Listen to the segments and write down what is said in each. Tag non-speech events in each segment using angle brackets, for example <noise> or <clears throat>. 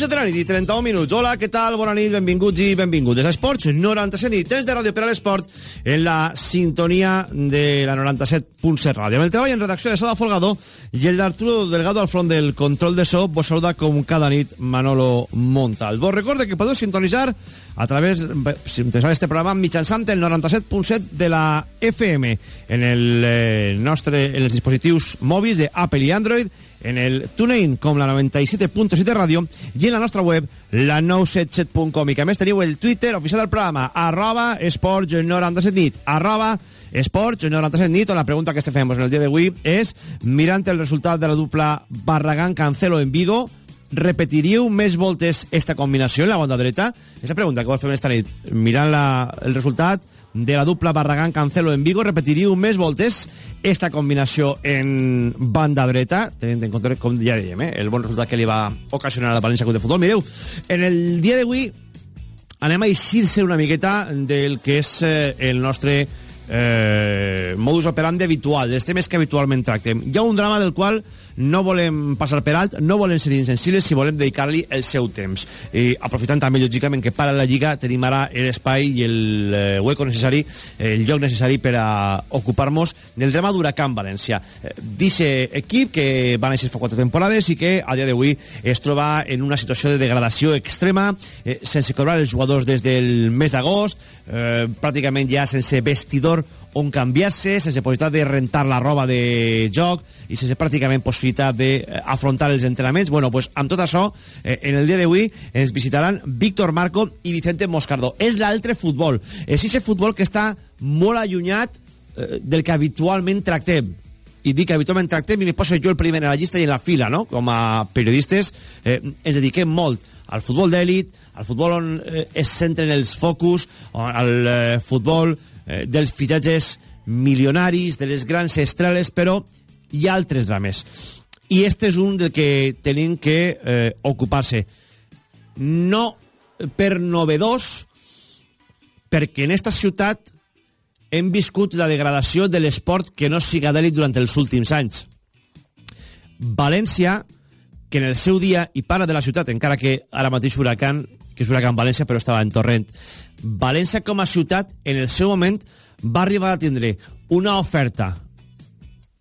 11 de la nit i 31 minuts. Hola, què tal? Bona nit, benvinguts i benvingudes a Esports 97 i temps de ràdio per a l'esport en la sintonia de la 97.7 ràdio. Amb el treball en redacció de Sala Folgado i el d'Arturo Delgado al front del control de so, vos saluda com cada nit Manolo Montal. Vos recorde que podeu sintonitzar a través, sintonitzar este programa mitjançant el 97.7 de la FM en el eh, nostre, en els dispositius mòbils de Apple i Android en el TuneIn com la 97.7 ràdio i en la nostra web la 977.com i que a més teniu el Twitter oficial del programa arroba esports 97 nit arroba esports 97 nit on la pregunta que este fem en el dia d'avui és mirant el resultat de la dupla Barragán-Cancelo en Vigo repetiríeu més voltes esta combinació en la banda dreta? És la pregunta que vos fem esta nit. Mirant la, el resultat de la dupla Barragán-Cancelo en Vigo, repetiríeu més voltes esta combinació en banda dreta, tenint en compte, com ja dèiem, eh, el bon resultat que li va ocasionar la València Club de Futbol. Mireu, en el dia d'avui anem a eixir-se una miqueta del que és eh, el nostre eh, modus operandi habitual, dels temes que habitualment tractem. Hi ha un drama del qual no volem passar per alt, no volem ser insensibles si volem dedicar-li el seu temps. I aprofitant també, lògicament, que para la Lliga tenim ara l'espai i el eh, hueco necessari, el lloc necessari per a ocupar-nos del drama d'Huracán València. Eh, Dice equip que va néixer fa quatre temporades i que a dia d'avui es troba en una situació de degradació extrema, eh, sense cobrar els jugadors des del mes d'agost, eh, pràcticament ja sense vestidor on canviar-se, sense possibilitat de rentar la roba de joc i sense pràcticament possibilitat d'afrontar els entrenaments. Bueno, pues amb tot això, eh, en el dia d'avui ens visitaran Víctor Marco i Vicente Moscardó. És l'altre futbol. És aquest futbol que està molt allunyat eh, del que habitualment tractem i dic que habitualment tractem i me poso jo el primer en la llista i en la fila, no? Com a periodistes eh, ens dediquem molt al futbol d'èlit, al futbol on eh, es centren els focus, al eh, futbol eh, dels fitxatges milionaris, de les grans estreles, però hi ha altres drames. I este és un del que tenim que eh, ocupar-se. No per novedós, perquè en esta ciutat hem viscut la degradació de l'esport que no siga d'èlit durant els últims anys. València, que en el seu dia i para de la ciutat, encara que ara mateix Huracan, que és Huracan València, però estava en Torrent. València com a ciutat, en el seu moment, va arribar a tindre una oferta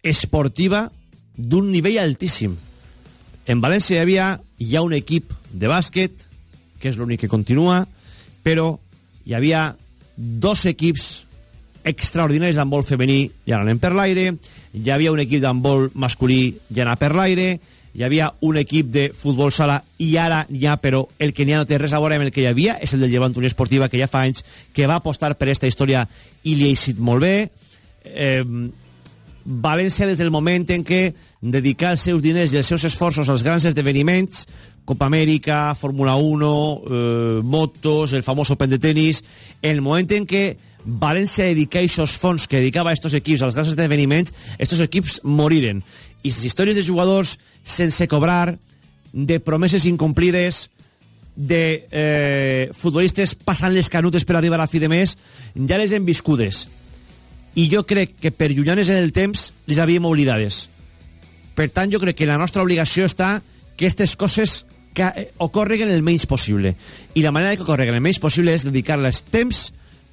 esportiva d'un nivell altíssim. En València hi havia hi ha un equip de bàsquet, que és l'únic que continua, però hi havia dos equips extraordinaris d'handbol femení i anaven per l'aire, hi havia un equip d'handbol masculí i anava per l'aire, hi havia un equip de futbol sala i ara n'hi ha, però el que n'hi ha no té res a veure amb el que hi havia, és el del Llevant Unió Esportiva, que ja fa anys que va apostar per aquesta història i li ha eixit molt bé. Eh, València, des del moment en què dedicar els seus diners i els seus esforços als grans esdeveniments, Copa Amèrica, Fórmula 1, eh, motos, el famós Open de tenis, el moment en què València dedicar aquests fons que dedicava a estos equips als grans esdeveniments, estos equips moriren. I les històries de jugadors sense cobrar, de promeses incomplides, de eh, futbolistes passant les canutes per arribar a fi de mes, ja les hem viscudes. I jo crec que per llunyanes en el temps les havíem oblidades. Per tant, jo crec que la nostra obligació està que aquestes coses que eh, ocorreguen el menys possible. I la manera que ocorreguen el menys possible és dedicar-les temps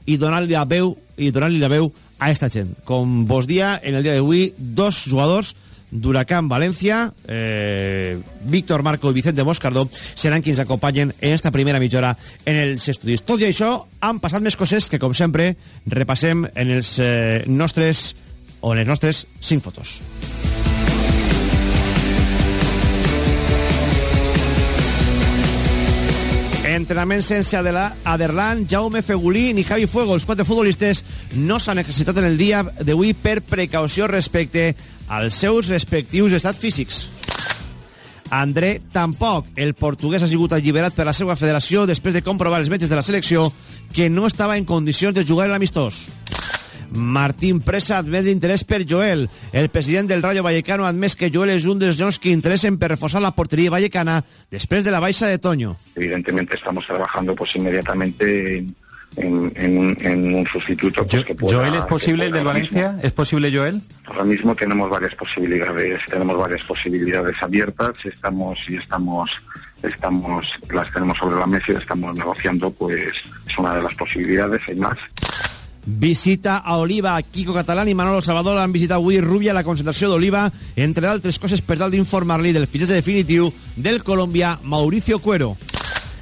i donar-li la veu i donar-li la veu a esta gent. Com vos dia, en el dia d'avui, dos jugadors d'Huracán València, eh, Víctor Marco i Vicente Moscardó, seran qui ens acompanyen en esta primera mitja hora en els estudis. Tot i això, han passat més coses que, com sempre, repassem en els eh, nostres o en les nostres cinc fotos. Entrenament sense Aderlan, Jaume Fegulí ni Javi Fuego. Els quatre futbolistes no s'han exercitat en el dia d'avui per precaució respecte als seus respectius estats físics. André tampoc. El portuguès ha sigut alliberat per la seva federació després de comprovar els metges de la selecció que no estava en condicions de jugar l'amistós. Martín Presa admet l'interès per Joel. El president del Rayo Vallecano ha admès que Joel és un dels jocs que interessen per reforçar la porteria vallecana després de la baixa de Toño. Evidentemente estamos trabajando pues inmediatamente en, en, en, un, en un, sustituto. Pues, que pueda, ¿Joel es posible el del Valencia? Mismo. ¿Es posible Joel? Ahora mismo tenemos varias posibilidades, tenemos varias posibilidades abiertas, estamos y estamos estamos las tenemos sobre la mesa y estamos negociando, pues es una de las posibilidades, hay más. Visita a Oliva. Kiko Catalán i Manolo Salvador han visitat avui Rubia la concentració d'Oliva, entre altres coses per tal d'informar-li del fitxatge definitiu del colombià Mauricio Cuero.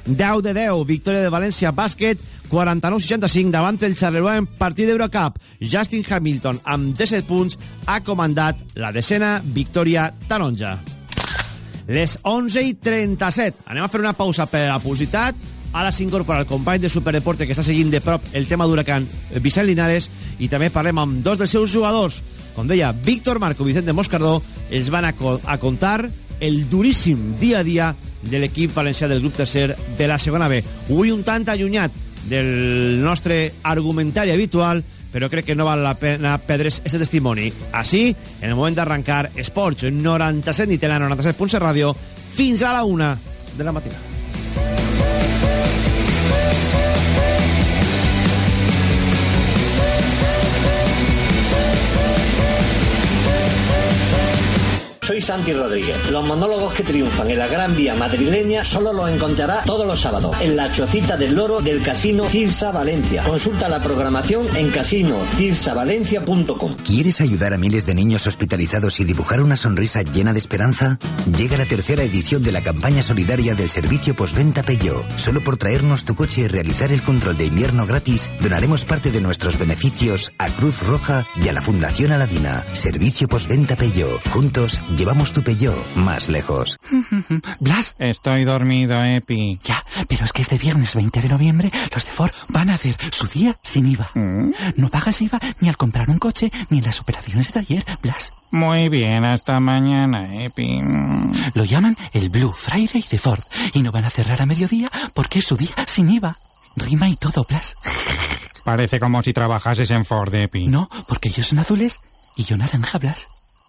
10 de 10, victòria de València Bàsquet, 49-65 davant el Charleroi en partit d'Eurocup. Justin Hamilton, amb 17 punts, ha comandat la decena victòria taronja. Les 11 i 37. Anem a fer una pausa per a la publicitat Ara s'incorpora el company de Superdeporte que està seguint de prop el tema d'Huracan, Vicent Linares, i també parlem amb dos dels seus jugadors. Com deia, Víctor Marco i Vicente Moscardó els van a, a contar el duríssim dia a dia de l'equip valencià del grup tercer de la segona B. Avui un tant allunyat del nostre argumentari habitual, però crec que no val la pena perdre's aquest testimoni. Així, en el moment d'arrencar Esports 97 i Tela 97.7 Ràdio, fins a la una de la matinada. Soy Santi Rodríguez. Los monólogos que triunfan en la Gran Vía madrileña solo los encontrará todos los sábados en la Chocita del Loro del Casino Cirsa Valencia. Consulta la programación en casinocirsavalencia.com. ¿Quieres ayudar a miles de niños hospitalizados y dibujar una sonrisa llena de esperanza? Llega la tercera edición de la campaña solidaria del servicio postventa Peugeot. Solo por traernos tu coche y realizar el control de invierno gratis, donaremos parte de nuestros beneficios a Cruz Roja y a la Fundación Aladina. Servicio postventa Peugeot. Juntos Llevamos tu Peugeot más lejos. <laughs> Blas. Estoy dormido, Epi. Ya, pero es que este viernes 20 de noviembre los de Ford van a hacer su día sin IVA. ¿Mm? No pagas IVA ni al comprar un coche ni en las operaciones de taller, Blas. Muy bien, hasta mañana, Epi. Lo llaman el Blue Friday de Ford y no van a cerrar a mediodía porque es su día sin IVA. Rima y todo, Blas. Parece como si trabajases en Ford, Epi. No, porque ellos son azules y yo naranja, Blas.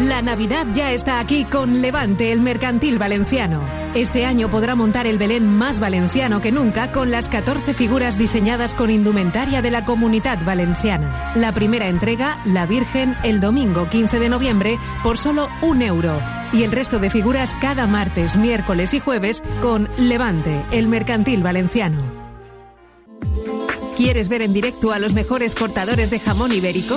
La Navidad ya está aquí con Levante, el mercantil valenciano. Este año podrá montar el Belén más valenciano que nunca con las 14 figuras diseñadas con indumentaria de la comunidad valenciana. La primera entrega, La Virgen, el domingo 15 de noviembre, por solo un euro. Y el resto de figuras cada martes, miércoles y jueves con Levante, el mercantil valenciano. ¿Quieres ver en directo a los mejores cortadores de jamón ibérico?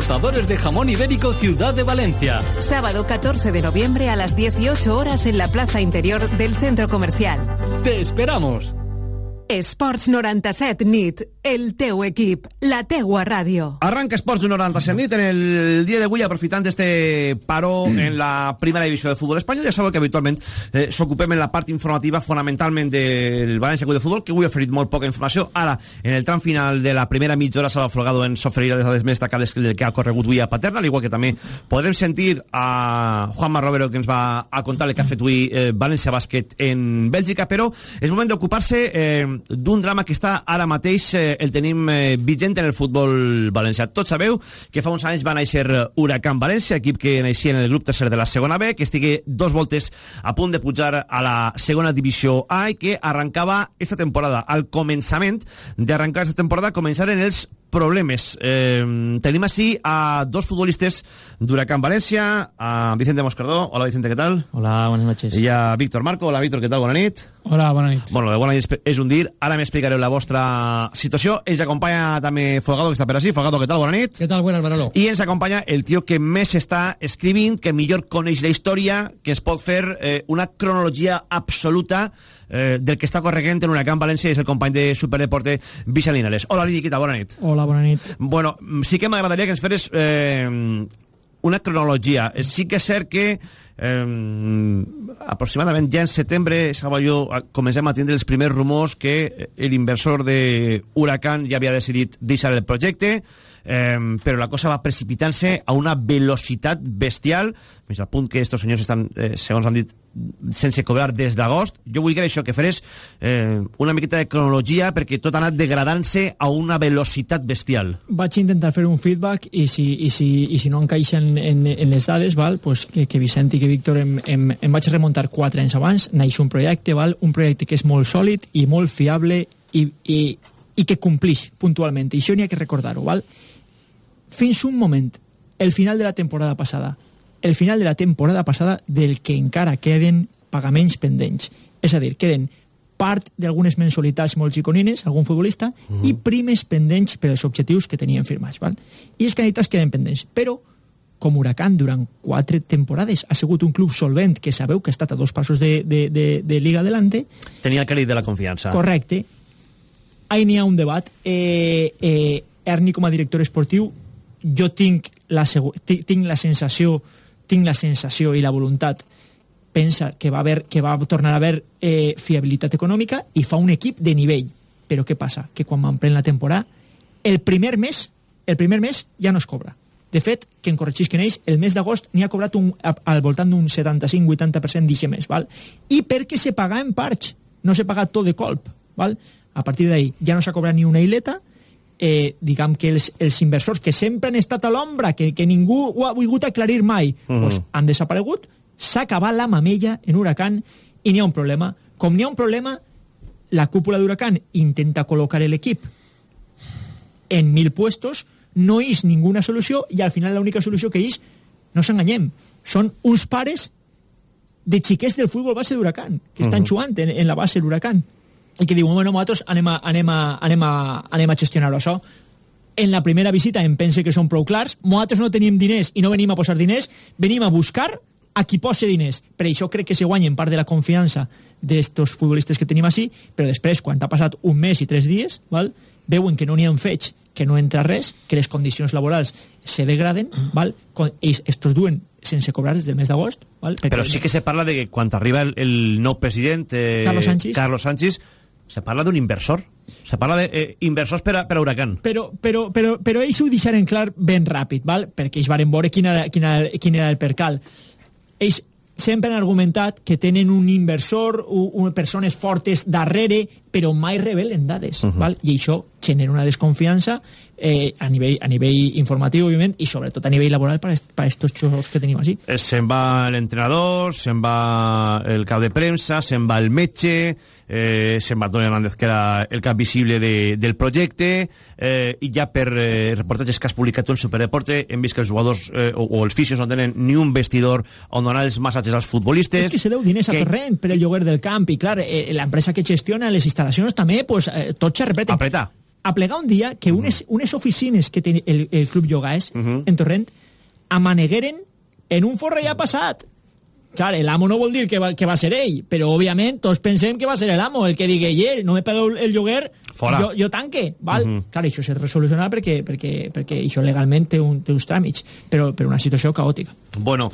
de jamón ibérico Ciudad de Valencia. Sábado 14 de noviembre a las 18 horas en la plaza interior del centro comercial. Te esperamos. Esports 97 nit, el teu equip, la teua ràdio. Arranca Esports 97 nit en el dia d'avui aprofitant este paró mm. en la primera divisió de futbol espanyol. Ja sabeu que habitualment eh, s'ocupem en la part informativa fonamentalment del València Club de Futbol, que avui ha oferit molt poca informació. Ara, en el tram final de la primera mitja hora s'ha aflogado en s'oferir les dades més destacades del que ha corregut avui a Paterna, al igual que també podrem sentir a Juanma Romero que ens va a contar el que ha fet avui eh, València Bàsquet en Bèlgica, però és moment d'ocupar-se eh, d'un drama que està ara mateix eh, el tenim eh, vigent en el futbol valencià. Tots sabeu que fa uns anys va néixer Huracan València, equip que naixia en el grup tercer de la segona B, que estigui dos voltes a punt de pujar a la segona divisió A i que arrencava esta temporada. Al començament d'arrencar aquesta temporada començaren els problemes. Eh, tenim així a dos futbolistes d'Huracán València, a Vicente Moscardó. Hola, Vicente, ¿qué tal? Hola, buenas noches. I a Víctor Marco. Hola, Víctor, ¿qué tal? Bona nit. Hola, bona nit. Bueno, de bona nit és un dir. Ara m'explicareu la vostra situació. Ens acompanya també Folgado, que està per així. Folgado, ¿qué tal? Bona nit. ¿Qué tal? Buenas, Manolo. I ens acompanya el tio que més està escrivint, que millor coneix la història, que es pot fer eh, una cronologia absoluta eh, del que està corregent en Huracán València és el company de Superdeporte Vicent Linares. Hola, Liriquita, bona nit. Hola, bona nit. Bueno, sí que m'agradaria que ens feres eh, una cronologia. Sí que és cert que eh, aproximadament ja en setembre jo, comencem a tindre els primers rumors que l'inversor de Huracan ja havia decidit deixar el projecte eh, però la cosa va precipitant-se a una velocitat bestial fins al punt que estos senyors estan, eh, segons han dit, sense cobrar des d'agost. Jo vull que això, que feres eh, una miqueta de cronologia perquè tot ha anat degradant-se a una velocitat bestial. Vaig intentar fer un feedback i si, i si, i si no encaixen en, en les dades, val, pues que, que Vicent i que Víctor em, em, em vaig remuntar quatre anys abans, naix un projecte, val, un projecte que és molt sòlid i molt fiable i, i, i que complix puntualment. I això n'hi ha que recordar-ho. val? Fins un moment, el final de la temporada passada, el final de la temporada passada del que encara queden pagaments pendents. És a dir, queden part d'algunes mensualitats molt xiconines, algun futbolista, uh -huh. i primes pendents per als objectius que tenien firmats. Val? I els candidats queden pendents. Però, com Huracan durant quatre temporades ha sigut un club solvent que sabeu que ha estat a dos passos de, de, de, de Liga Adelante... Tenia el crèdit de la confiança. Correcte. Ahí n'hi ha un debat. Eh, eh, Erni, com a director esportiu, jo tinc la, tinc la sensació tinc la sensació i la voluntat pensa que va, haver, que va tornar a haver eh, fiabilitat econòmica i fa un equip de nivell. Però què passa? Que quan m'emprèn la temporada, el primer mes, el primer mes ja no es cobra. De fet, que em corregís que neix, el mes d'agost n'hi ha cobrat un, al voltant d'un 75-80% d'aquest mes. Val? I perquè se paga en parts, no se paga tot de colp. Val? A partir d'ahí ja no s'ha cobrat ni una hileta, eh, diguem que els, els inversors que sempre han estat a l'ombra, que, que ningú ho ha volgut aclarir mai, mm -hmm. pues, han desaparegut, s'ha acabat la mamella en Huracan i n'hi ha un problema. Com n'hi ha un problema, la cúpula d'Huracan intenta col·locar l'equip en mil puestos, no és ninguna solució i al final l'única solució que és, no s'enganyem, són uns pares de xiquets del futbol base d'Huracan, que estan uh -huh. jugant en, en la base de l'Huracan i que diu, bueno, nosaltres anem a, anem a, anem a, anem a gestionar-ho això en la primera visita em pense que són prou clars nosaltres no tenim diners i no venim a posar diners venim a buscar a qui posa diners per això crec que se guanyen part de la confiança d'estos futbolistes que tenim així però després, quan ha passat un mes i tres dies val, veuen que no n'hi han fets que no entra res, que les condicions laborals se degraden, val? ells estos duen sense cobrar des del mes d'agost. Però sí que se parla de que quan arriba el, el nou president, eh, Carlos Sánchez, Carlos Sánchez se parla d'un inversor. Se parla d'inversors eh, per, a, per a Huracan. Però, però, però, però ells ho deixaren clar ben ràpid, val? perquè ells varen veure quin era, quin era, quin era el percal. Ells sempre han argumentat que tenen un inversor, un, un, persones fortes darrere, però mai revelen dades. Uh -huh. val? I això genera una desconfiança eh, a, nivell, a nivell informatiu, òbviament, i sobretot a nivell laboral per a estos xos que tenim així. Eh, se'n va l'entrenador, se'n va el cap de premsa, se'n va el metge, eh, se'n va Toni Hernández, que era el cap visible de, del projecte, eh, i ja per eh, reportatges que has publicat tu en Superdeporte hem vist que els jugadors eh, o, o els fisios no tenen ni un vestidor on donar els massatges als futbolistes. És que se deu diners que... a torrent per el lloguer del camp, i clar, eh, l'empresa que gestiona les instal·lacions també, pues, eh, tots se repeten. Apreta. A plegar un dia que unes, unes oficines que té el, el Club Llogaes, uh -huh. en Torrent, amanegueren en un forre ja passat Clar, el amo no vol dir que va, que va ser ell, però òbviament tots pensem que va ser el amo el que digui, ell, no me pagueu el lloguer, Fora. jo, jo tanque, val? Uh -huh. Clar, això s'ha de resolucionar perquè, perquè, perquè això legalment té, un, té uns tràmits, però, però una situació caòtica. Bueno,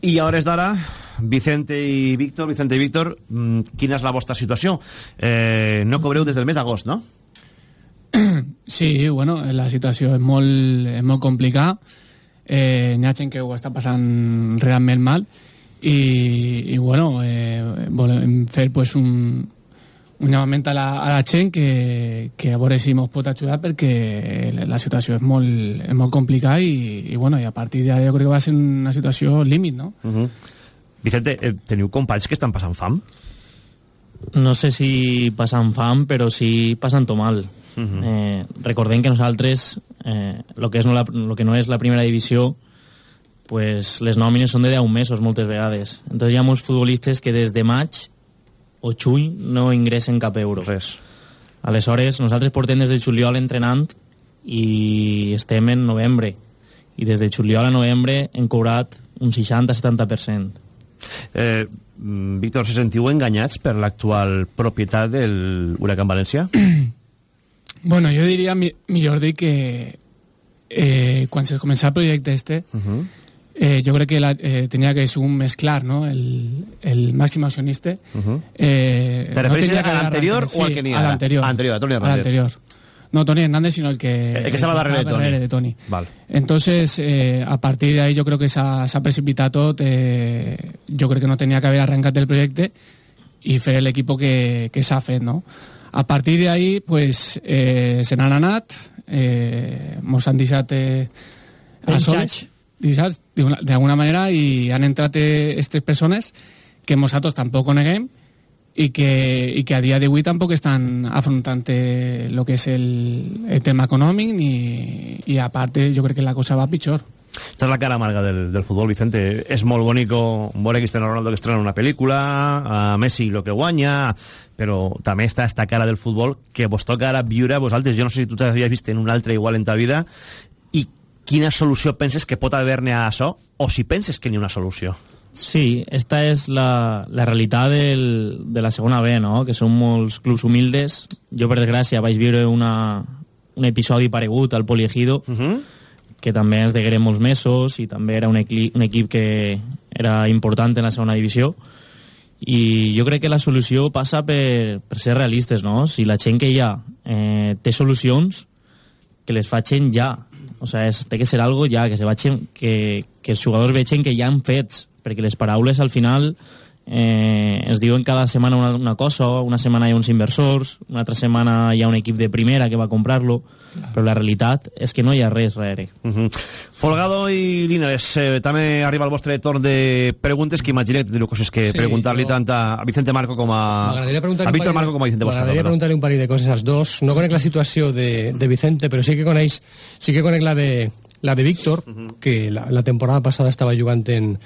i a hores d'ara, Vicente i Víctor, Vicente i Víctor, mm, quina és la vostra situació? Eh, no cobreu des del mes d'agost, no? <clears throat> Sí, bueno, la situació és molt, és molt complicada. Eh, N'hi ha gent que ho està passant realment mal i, i bueno, eh, volem fer pues, un, un llamament a la, a la gent que, que a veure si ens pot ajudar perquè la situació és molt, és molt complicada i, i, bueno, i a partir d'ara jo crec que va ser una situació límit, no? Uh -huh. Vicente, eh, teniu companys que estan passant fam? No sé si passant fam, però sí passant-ho mal. Uh -huh. eh, recordem que nosaltres, eh, lo, que és no la, lo que no és la primera divisió, pues les nòmines són de 10 mesos moltes vegades. Entonces hi ha molts futbolistes que des de maig o juny no ingressen cap euro. Res. Aleshores, nosaltres portem des de juliol entrenant i estem en novembre. I des de juliol a novembre hem cobrat un 60-70%. Eh, mm, Víctor, se sentiu enganyats per l'actual propietat del Huracán València? <clears throat> Bueno, jo diria mi, millor dir que eh, quan se començà el projecte este, uh -huh. Eh, jo crec que la, eh, tenia que ser un més clar, no? El, el màxim accionista. Uh -huh. eh, Te refereixes tenia a l'anterior o al que n'hi ha a l'anterior. A l'anterior, a Toni A Hernández. l'anterior. No Tony Hernández, sino el que, El que estaba darrere de Toni. darrere de Toni. Val. Entonces, eh, a partir de ahí yo creo que s'ha s'ha precipitat tot. Eh, jo crec que no tenia que haver arrencat el projecte i fer l'equip que, que s'ha fet, no? A partir de ahí, pues, eh, se n'han anat, eh, mos han deixat eh, a Penjats. sols, deixats d'una- d'alguna manera, i han entrat aquestes persones que nosaltres tampoc coneguem i que, i que a dia d'avui tampoc estan afrontant lo que és el, el tema econòmic ni, i a part jo crec que la cosa va pitjor Esta es la cara amarga del, del fútbol, Vicente. Es molt bonico veure Cristiano Ronaldo que estrena una pel·lícula, a Messi lo que guanya, però també està esta cara del futbol que vos toca ara viure a vosaltres. Jo no sé si tu t'havies vist en un altre igual en ta vida quina solució penses que pot haver-ne a això o si penses que n'hi ha una solució. Sí, esta és la, la realitat del, de la segona B, no? que són molts clubs humildes. Jo, per desgràcia, vaig viure una, un episodi paregut al Poliegido, uh -huh. que també ens degueren molts mesos i també era un, equi un equip que era important en la segona divisió. I jo crec que la solució passa per, per ser realistes, no? Si la gent que hi ha eh, té solucions, que les facin ja. O sigui, és, té que ser algo ja, que, se vagin, que, que els jugadors vegin que ja han fets, perquè les paraules al final eh, ens diuen cada setmana una, una cosa, una setmana hi ha uns inversors, una altra setmana hi ha un equip de primera que va a comprar-lo, però la realitat és que no hi ha res darrere. Uh -huh. Folgado i Linares, eh, també arriba el vostre torn de preguntes, que imagino que teniu coses que Sí, preguntar-li jo- tant a Vicente Marco com a, a Víctor Marco com a Vicente Bosco. M'agradaria preguntar-li un parell de coses als dos. No conec la situació de, de Vicente, però sí que coneix, sí que conec la de, la de Víctor, que la, la temporada passada estava jugant en,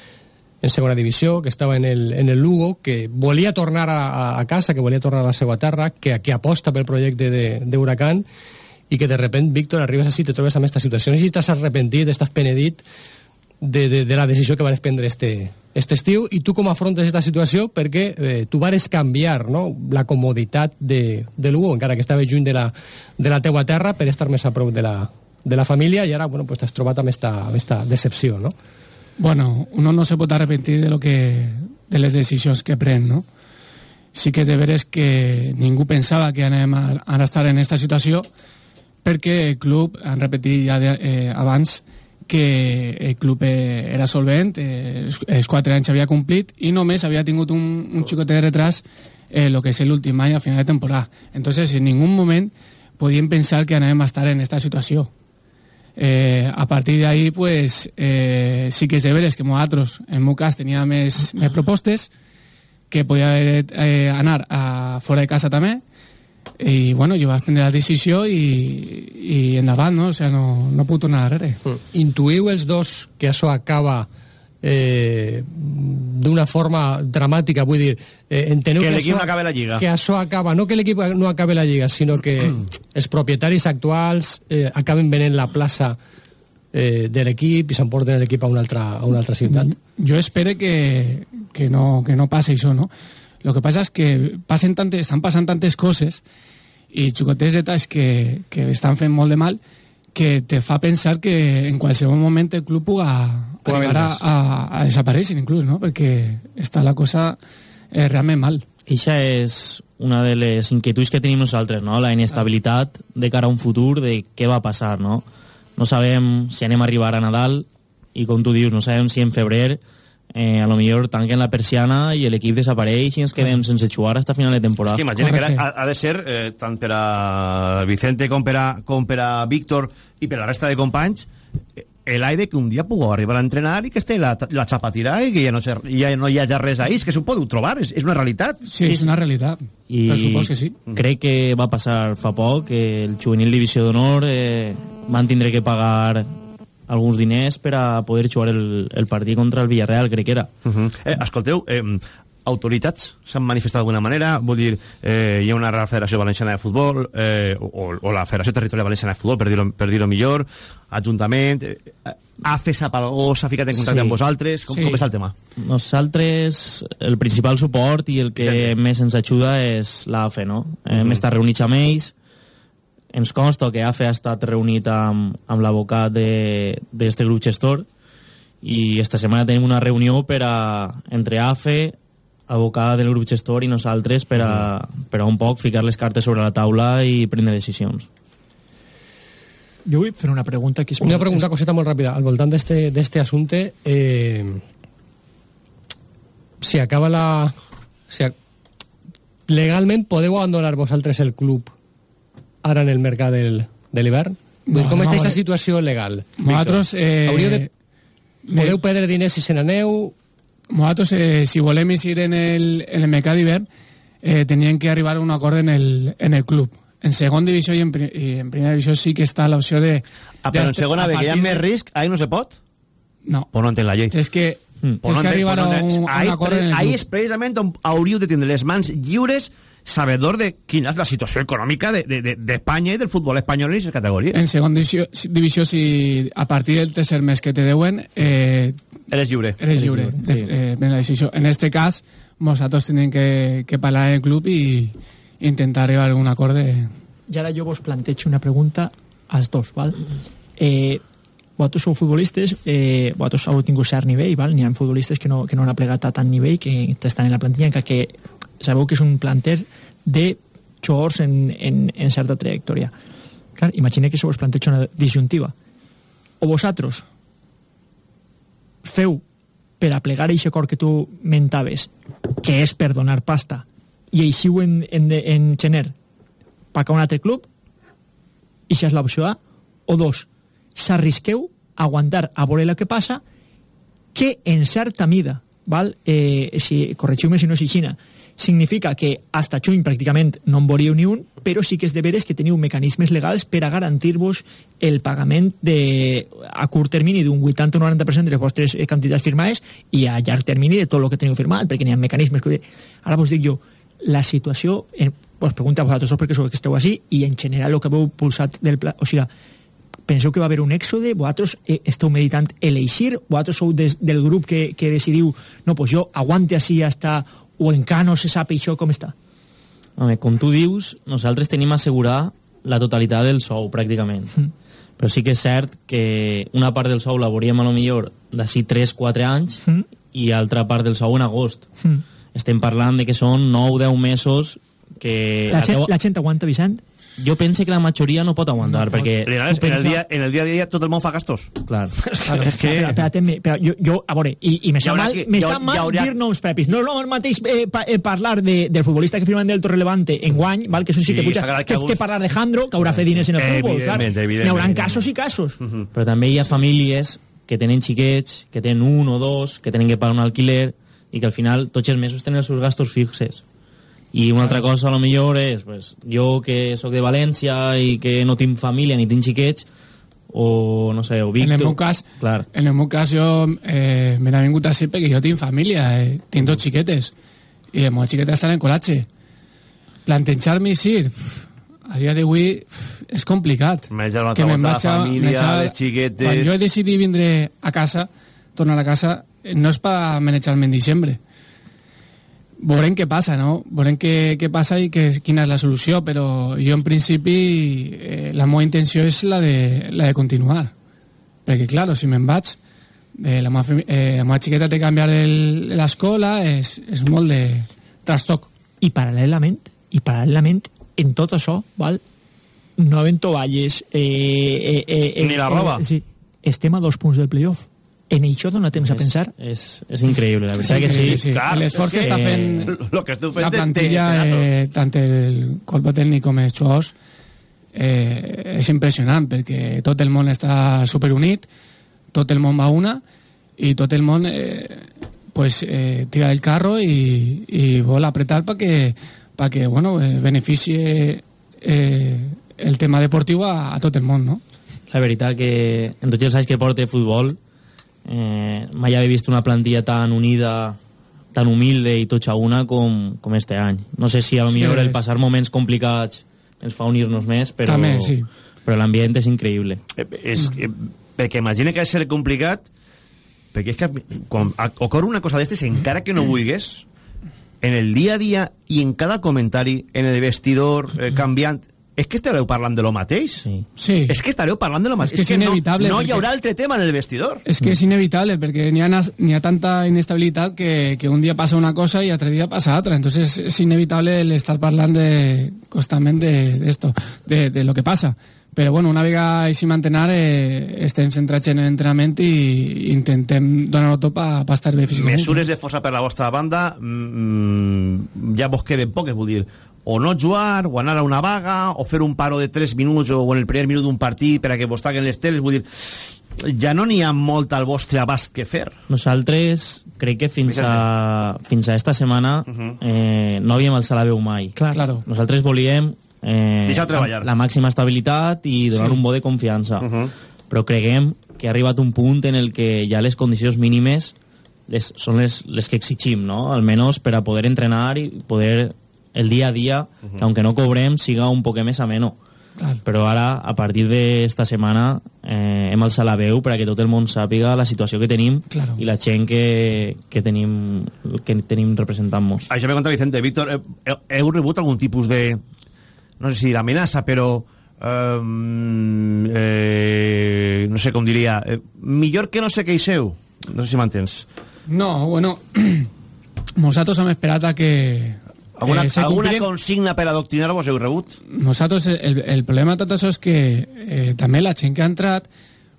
en segona divisió, que estava en el, en el Lugo, que volia tornar a, a, casa, que volia tornar a la seva terra, que, que aposta pel projecte Huracán, i que de repent, Víctor, arribes així te trobes amb aquesta situació. No sé si t'has arrepentit, estàs penedit de, de, de la decisió que vas prendre este, este estiu i tu com afrontes aquesta situació perquè eh, tu vares canviar no? la comoditat de, de Lugo, encara que estava lluny de la, de la teua terra per estar més a prop de la, de la família i ara bueno, pues t'has trobat amb esta, esta decepció no? Bueno, uno no se pot arrepentir de lo que de les decisions que pren, no? Sí que de veres que ningú pensava que anem a, a estar en aquesta situació perquè el club, han repetit ja de, eh, abans, que el club eh, era solvent, eh, els, els quatre anys havia complit i només havia tingut un, un xicotet de retras eh, lo que és l'últim any a final de temporada. Entonces, en ningún moment podíem pensar que anem a estar en esta situació. Eh, a partir ahí, pues, eh, sí que és de veres que nosaltres, en meu cas, tenia més, més propostes, que podia eh, anar a fora de casa també, i bueno, jo vaig prendre la decisió i, i endavant, no? O sigui, no, no puc tornar darrere. Intuïu els dos que això acaba eh, d'una forma dramàtica, vull dir, eh, enteneu Que l'equip això- no acabe la Lliga. Que això acaba, no que l'equip no acabe la Lliga, sinó que <clears throat> els propietaris actuals eh, acaben venent la plaça eh, de l'equip i s'emporten l'equip a, una altra, a una altra ciutat. Jo espero que, que, no, que no passi això, no? Lo que passa és que passen tantes, estan passant tantes coses i xicotets detalls que, que estan fent molt de mal que te fa pensar que en qualsevol moment el club puga arribar a, a, a desaparèixer inclús, no? Perquè està la cosa eh, realment mal. Ixa és una de les inquietuds que tenim nosaltres, no? la inestabilitat de cara a un futur de què va passar. No, no sabem si anem a arribar a Nadal i, com tu dius, no sabem si en febrer eh, a lo millor tanquen la persiana i l'equip desapareix i ens quedem sense jugar hasta final de temporada. Que imagina que ha, ha de ser, eh, tant per a Vicente com per a, com per a Víctor i per a la resta de companys, eh, l'aire que un dia pugueu arribar a entrenar i que esté la, la xapa tirada i que ja no, se, ja no hi hagi res ahí, és que s'ho podeu trobar, és, és una realitat. Sí, és una realitat. I Per supòs que sí. crec que va passar fa poc que el juvenil divisió d'honor eh, van tindre que pagar alguns diners per a poder jugar el, el partit contra el Villarreal, crec que era. Uh -huh. eh, escolteu, eh, autoritats s'han manifestat d'alguna manera, vull dir, eh, hi ha una Federació Valenciana de Futbol, eh, o, o la Federació Territorial Valenciana de Futbol, per dir-ho per dir millor, Ajuntament, eh, AFE sap algú, s'ha ficat en contacte Sí. amb vosaltres, com, Sí. com és el tema? Nosaltres, el principal suport i el que més ens ajuda és l'AFE, no? Hem Mhm. estat reunits amb ells, ens consta que AFE ha estat reunit amb, amb l'advocat d'aquest grup gestor i esta setmana tenim una reunió per a, entre AFE, advocada del grup gestor i nosaltres per a, per a un poc ficar les cartes sobre la taula i prendre decisions. Jo vull fer una pregunta que és Una pregunta, coseta molt ràpida. Al voltant d'este assumpte, eh, si acaba la... Si a... Legalment podeu abandonar vosaltres el club ara en el mercat del, de l'hivern? No, No, com no, està aquesta vale. situació legal? Nosaltres, eh, Hauríeu de... Podeu perdre diners si se n'aneu? Nosaltres, eh, si volem eixir en el, en el mercat d'hivern, eh, tenien que arribar a un acord en el, en el club. En segon divisió i en, i en primera divisió sí que està l'opció de... Ah, però en segona, que hi ha més risc, ahí no se pot? No. Pues no entenc la llei. És que, Pues tens que arribar a no un, a ahí, un acord en el ahí és precisament on hauríeu de tindre les mans lliures sabedor de quina és la situació econòmica d'Espanya de, de, d'Espanya i del futbol espanyol en aquestes categories. En segon divisió, divisió si a partir del tercer mes que te deuen, eh, eres lliure. Eres lliure. lliure, de, sí. eh, ben la decisió. En este cas, nosaltres tenim que, que parlar en el club i intentar arribar a un acord de... I ara jo vos plantejo una pregunta als dos, val? Eh, vosaltres sou futbolistes, eh, vosaltres heu tingut cert nivell, val? N'hi ha futbolistes que no, que no han plegat a tant nivell, que estan en la plantilla, encara que sabeu que és un planter de jugadors en, en, en certa trajectòria. Clar, imagina que se vos planteja una disjuntiva. O vosaltres feu per a plegar aquest acord que tu mentaves, que és per donar pasta, i eixiu en, en, en gener pagar un altre club, i això és l'opció A, o dos, s'arrisqueu a aguantar a veure el que passa, que en certa mida, val? Eh, si, corregiu-me si no és aixina, significa que hasta juny pràcticament no en veuríeu ni un, però sí que és de veres que teniu mecanismes legals per a garantir-vos el pagament de, a curt termini d'un 80 o 90% de les vostres eh, quantitats firmades i a llarg termini de tot el que teniu firmat, perquè n'hi ha mecanismes que... Ara vos dic jo, la situació... En, vos pregunto a vosaltres perquè sou que esteu així i en general el que veu pulsat del pla... O sigui, penseu que va haver un èxode? Vosaltres eh, esteu meditant l'eixir? Vosaltres sou des, del grup que, que decidiu no, pues jo aguante així hasta o encara no se sap això com està? Home, com tu dius, nosaltres tenim assegurar la totalitat del sou, pràcticament. Mm. Però sí que és cert que una part del sou la veuríem a lo millor d'ací 3-4 anys Mm. i altra part del sou en agost. Mm. Estem parlant de que són 9-10 mesos que... La, gent, la gent aguanta, Vicent? Jo pense que la majoria no pot aguantar, No, perquè... En el, en, el dia, en el dia a dia tot el món fa gastos. Clar. <laughs> Claro, és que... Espera, espérate, me- espera, jo, jo, a veure, i, i me sap mal, que- me sap mal haurà- dir noms propis. No és el mateix eh, pa, eh, parlar de, del futbolista que firmen del Torrelevante en guany, val? que això sí que puja, que que, que parlar de Jandro, que haurà fet diners en el futbol. Clar. N'hi haurà casos i casos. Però també hi ha famílies que tenen xiquets, que tenen un o dos, que tenen que pagar un alquiler i que al final tots els mesos tenen els seus gastos fixes. I una altra cosa, a lo millor, és pues, jo que sóc de València i que no tinc família ni tinc xiquets, o no sé, o En Víctor... el meu cas, Clar. en el meu cas jo eh, me n'ha vingut així perquè jo tinc família, eh, tinc dos xiquetes i les meves xiquetes estan en col·latge. Plantejar-me així, pf, a dia d'avui és complicat. Menjar una Que me'n vaig la a- família, menjar- les xiquetes... Quan jo he decidit vindre a casa, tornar a casa, eh, no és per manejar-me en diciembre. Veurem què passa, no? Veurem què, què passa i que, quina és la solució, però jo en principi eh, la meva intenció és la de, la de continuar. Perquè, clar, si me'n vaig, eh, la, meva, eh, la meva xiqueta té que canviar l'escola, és, és molt de trastoc. I paral·lelament, i paral·lelament, en tot això, val? no havent tovalles... Eh, eh, eh, Ni la roba. Eh, sí, estem a dos punts del playoff. En això dona temps a pensar És, és increïble, la veritat que sí. sí. L'esforç que està fent Lo que fent la plantilla, eh, tant el corpo tècnic com els jugadors, eh, és impressionant perquè tot el món està superunit, tot el món va a una i tot el món eh, pues, eh, tira el carro i, i vol apretar perquè pa que, bueno, eh, beneficie eh, el tema deportiu a, a tot el món, no? La veritat que en tots els anys que porta futbol eh, mai havia vist una plantilla tan unida tan humilde i tots a una com, com este any. No sé si a lo Sí, millor el passar moments complicats ens fa unir-nos més, però, També, sí. però l'ambient és increïble. Eh, És, eh, perquè imagina que ha de ser complicat perquè és que quan ocorre una cosa d'estes encara que no vulguis en el dia a dia i en cada comentari en el vestidor eh, canviant és que estareu parlant de lo mateix sí. Sí. és que estareu parlant de lo mateix que és inevitable, no, no hi haurà altre tema en el vestidor És que és inevitable, perquè n'hi ha, n'hi ha tanta inestabilitat que, que un dia passa una cosa i altre dia passa altra. Entonces és inevitable el estar parlant de, constantment de, de esto, de, de lo que passa. Però bueno, una vegada així mantener, eh, estem centrats en l'entrenament i intentem donar-ho tot per pa estar bé físicament. mesures de força per la vostra banda mm, ja vos queden poques vull dir o no jugar, o anar a una vaga o fer un paro de 3 minuts o en el primer minut d'un partit per a que vos taguen les teles vull dir, ja no n'hi ha molt al vostre abast que fer Nosaltres crec que fins a, fins a esta setmana eh, no havíem alçat la veu mai. Clar. Claro. Nosaltres volíem eh, Deixar treballar. la, la màxima estabilitat i donar Sí. un bo de confiança. Però creguem que ha arribat un punt en el que ja les condicions mínimes les, són les, les que exigim, no? Almenys per a poder entrenar i poder el dia a dia, que aunque no cobrem, siga un poc més ameno. Clar. Però ara, a partir d'esta setmana, eh, hem alçat la veu perquè tot el món sàpiga la situació que tenim Claro. i la gent que, que tenim que tenim representant-nos. Això me conta Vicente Víctor, eh, heu, heu rebut algun tipus de no sé si d'amenaça, però ehm, eh, no sé com diria eh, millor que no se queixeu no sé si m'entens No, bueno, <clears throat> nosaltres hem esperat a que alguna, eh, alguna compliren- consigna per adoctrinar-vos heu rebut? Nosaltres, el, el problema de tot això és que eh, també la gent que ha entrat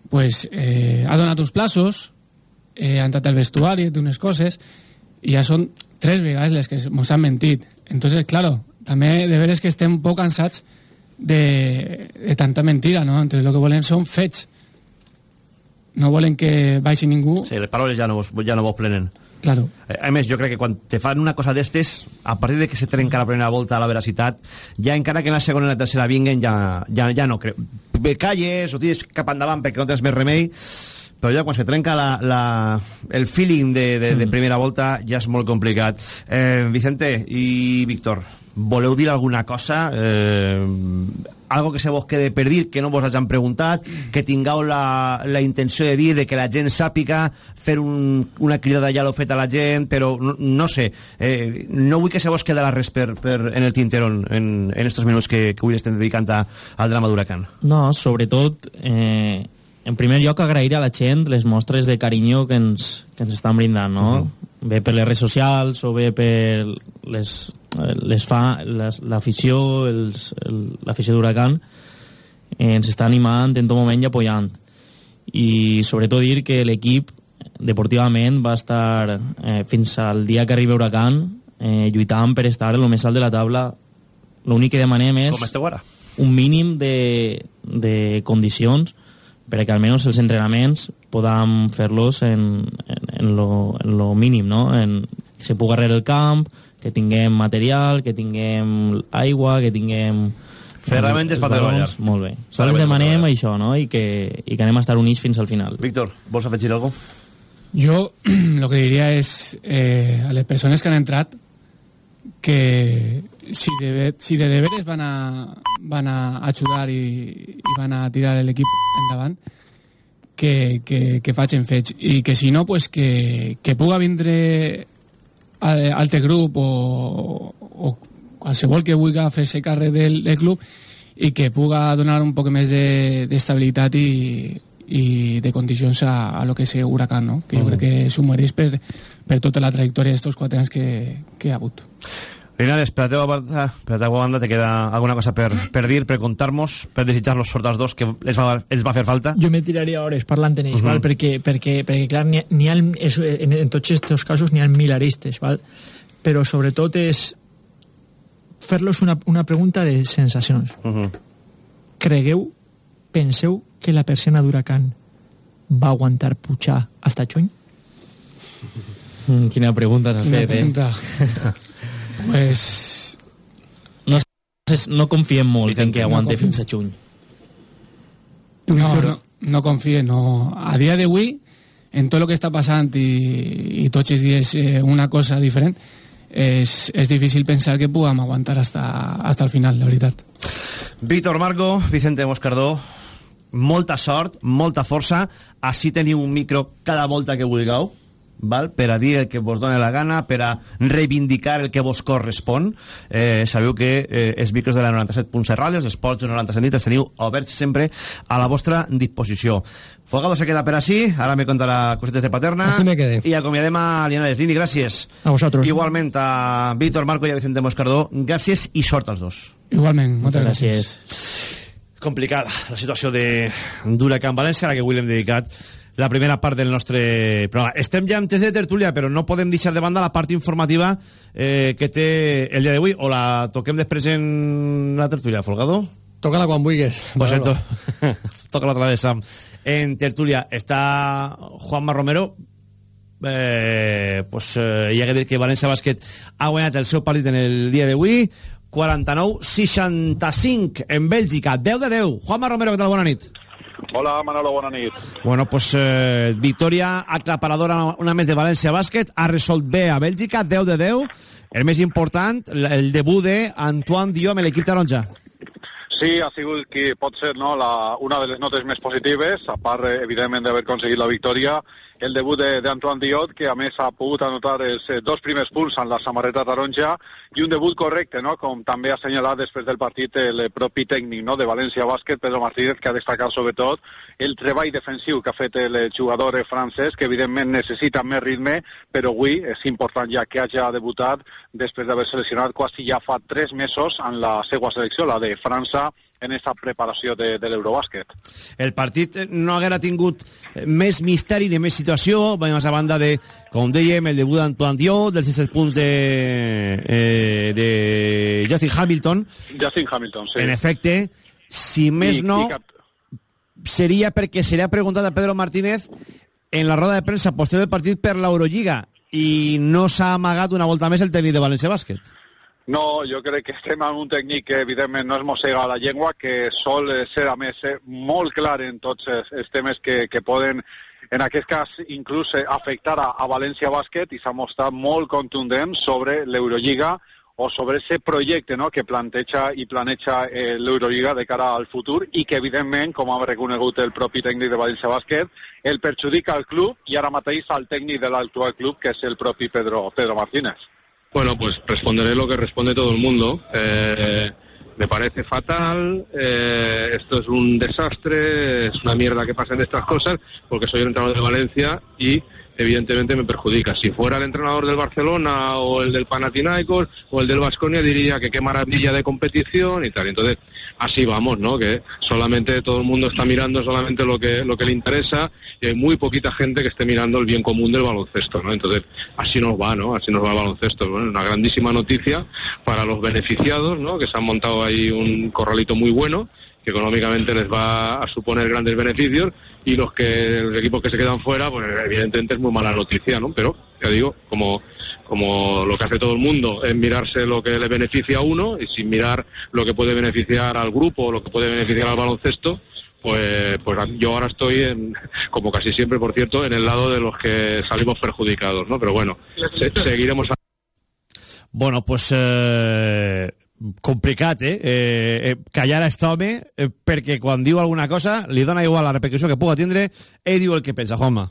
pues, eh, ha donat uns plaços, eh, ha entrat al vestuari, d'unes coses, i ja són tres vegades les que ens han mentit. Entonces, claro, també de veres que estem un poc cansats de, de tanta mentida, no? Entonces, lo que volen són fets. No volen que baixi ningú. Sí, les paraules ja no vos, ja no vos plenen Claro. Eh, A més, jo crec que quan te fan una cosa d'estes, a partir de que se trenca la primera volta a la veracitat, ja encara que en la segona i la tercera vinguen, ja, ja, ja no creu. Bé, calles o tires cap endavant perquè no tens més remei, però ja quan se trenca la, la, el feeling de, de, de primera volta ja és molt complicat. Eh, Vicente i Víctor, voleu dir alguna cosa? Eh, algo que se vos quede per dir, que no vos hagin preguntat, que tingueu la, la intenció de dir, de que la gent sàpiga, fer un, una cridada ja l'ho fet a la gent, però no, no sé, eh, no vull que se vos quede la res per, per, en el tinterón en, en estos minuts que, que avui estem dedicant a, al drama d'Huracan. No, sobretot, eh, en primer lloc, agrair a la gent les mostres de carinyo que ens, que ens estan brindant, no? Bé per les redes socials o bé per les, les fa, l'afició, l'afició d'Huracan, ens està animant en tot moment i apoyant. I sobretot dir que l'equip deportivament va estar eh, fins al dia que arriba Huracan eh, lluitant per estar en el més alt de la taula. L'únic que demanem és Com esteu ara? un mínim de, de condicions perquè almenys els entrenaments podam fer-los en, en, en, lo, en lo mínim, no? En, que se pugui arreglar el camp, que tinguem material, que tinguem aigua, que tinguem... Ferramentes per treballar. Molt bé. Sols demanem això, no? I que, I que anem a estar units fins al final. Víctor, vols afegir alguna cosa? Yo <clears throat> lo que diría es eh, a las personas que han entrado que si de, si de deberes van a, van a ayudar y, y van a tirar el equipo endavant que, que, que facin fets i que si no pues que, que puga vindre a- altre grup o, o qualsevol que vulgui fer-se càrrec del, del club i que puga donar un poc més de- d'estabilitat de, i, i de condicions a, a lo que és Huracan, no? que jo Mhm. crec que s'ho mereix per, per tota la trajectòria d'estos quatre anys que, que ha hagut. Linares, per la teva banda, per la teva banda te queda alguna cosa per, per dir, per contar-nos, per desitjar-los sort als dos, que els va, els va fer falta? Jo me tiraria hores parlant en ells, Mhm. val? Perquè, perquè, perquè clar, n'hi ha, n'hi ha, el- és- en, en tots aquests casos n'hi ha milaristes, val? però sobretot és fer-los una, una pregunta de sensacions. Uh -huh. Cregueu, penseu que la persiana d'Huracan va aguantar pujar hasta juny? Mm, quina pregunta Una fet, eh? <laughs> Pues... No, sé- no confiem molt en que no aguante confiem. fins a juny. No, no, no confíe, no. A día de hoy, en todo lo que está pasando y, y tots els dies eh, una cosa diferent, és, és difícil pensar que puguem aguantar hasta, hasta el final, la veritat. Víctor Marco, Vicente Moscardó, molta sort, molta força. Així teniu un micro cada volta que vulgueu, val? per a dir el que vos dona la gana, per a reivindicar el que vos correspon. Eh, sabeu que eh, els micros de la 97.7 Ràdio, els esports de 97 nit, els teniu oberts sempre a la vostra disposició. Fogado se queda per així, ara me contarà cosetes de paterna. Así me quede. I acomiadem a Liana Deslini, gràcies. A vosaltres. Igualment a Víctor Marco i a Vicente Moscardó, gràcies i sort als dos. Igualment, moltes Moltes gràcies. complicada la situació de d'Huracan València, a la que avui l'hem dedicat la primera part del nostre programa. Estem ja en test de tertúlia, però no podem deixar de banda la part informativa eh, que té el dia d'avui, o la toquem després en la tertúlia, Folgado? Tócala quan vulguis. Pues to <laughs> toca otra vez, Sam. En tertulia està Juanma Romero. Eh, pues eh, hi ha que dir que València Bàsquet ha guanyat el seu partit en el dia d'avui 49-65 en Bèlgica, 10 de 10 Juanma Romero, què tal? Bona nit Hola, Manolo, bona nit. Bueno, pues eh, victòria aclaparadora una més de València Bàsquet. Ha resolt bé a Bèlgica, 10 de 10 el més important, el debut d'Antoine Diop amb l'equip taronja. Sí, ha sigut que pot ser no, la, una de les notes més positives, a part, eh, evidentment, d'haver aconseguit la victòria, el debut de- d'Antoine Diot, que a més ha pogut anotar els eh, dos primers punts en la samarreta taronja, i un debut correcte, no? com també ha assenyalat després del partit el eh, propi tècnic no? de València Bàsquet, Pedro Martínez, que ha destacat sobretot el treball defensiu que ha fet el eh, jugador francès, que evidentment necessita més ritme, però avui és important ja que hagi debutat després d'haver seleccionat quasi ja fa tres mesos en la seva selecció, la de França, en aquesta preparació de, de l'Eurobàsquet. el partit no haguera tingut eh, més misteri ni més situació, més a banda de, com dèiem, el debut d'Antoine Diot, dels 17 punts de, eh, de Justin Hamilton. Justin Hamilton, sí. En efecte, si més I- no, i cap- seria perquè se li ha preguntat a Pedro Martínez en la roda de premsa posterior del partit per l'Eurolliga i no s'ha amagat una volta més el tècnic de València Bàsquet. No, jo crec que estem en un tècnic que evidentment no es mossega la llengua, que sol ser a més molt clar en tots els, temes que, que poden en aquest cas inclús eh, afectar a, a València Bàsquet i s'ha mostrat molt contundent sobre l'Eurolliga o sobre aquest projecte no, que planteja i planeja eh, l'Eurolliga de cara al futur i que evidentment, com ha reconegut el propi tècnic de València Bàsquet, el perjudica al club i ara mateix al tècnic de l'actual club, que és el propi Pedro, Pedro Martínez. Bueno, pues responderé lo que responde todo el mundo. Eh, me parece fatal, eh, esto es un desastre, es una mierda que pasen estas cosas, porque soy el entrenador de Valencia y evidentemente me perjudica. Si fuera el entrenador del Barcelona o el del Panathinaikos o el del Vasconia diría que qué maravilla de competición y tal. Entonces, así vamos, ¿no? Que solamente todo el mundo está mirando solamente lo que lo que le interesa y hay muy poquita gente que esté mirando el bien común del baloncesto, ¿no? Entonces, así nos va, ¿no? Así nos va el baloncesto. Bueno, una grandísima noticia para los beneficiados, ¿no? Que se han montado ahí un corralito muy bueno que económicamente les va a suponer grandes beneficios y los que los equipos que se quedan fuera, pues evidentemente es muy mala noticia, ¿no? Pero ya digo, como como lo que hace todo el mundo es mirarse lo que le beneficia a uno y sin mirar lo que puede beneficiar al grupo o lo que puede beneficiar al baloncesto, pues, pues yo ahora estoy, en, como casi siempre, por cierto, en el lado de los que salimos perjudicados, ¿no? Pero bueno, se- seguiremos. Bueno, pues eh, complicat, eh? eh, eh callar a aquest home, eh, perquè quan diu alguna cosa li dona igual la repercussió que puga tindre, ell diu el que pensa, Juanma.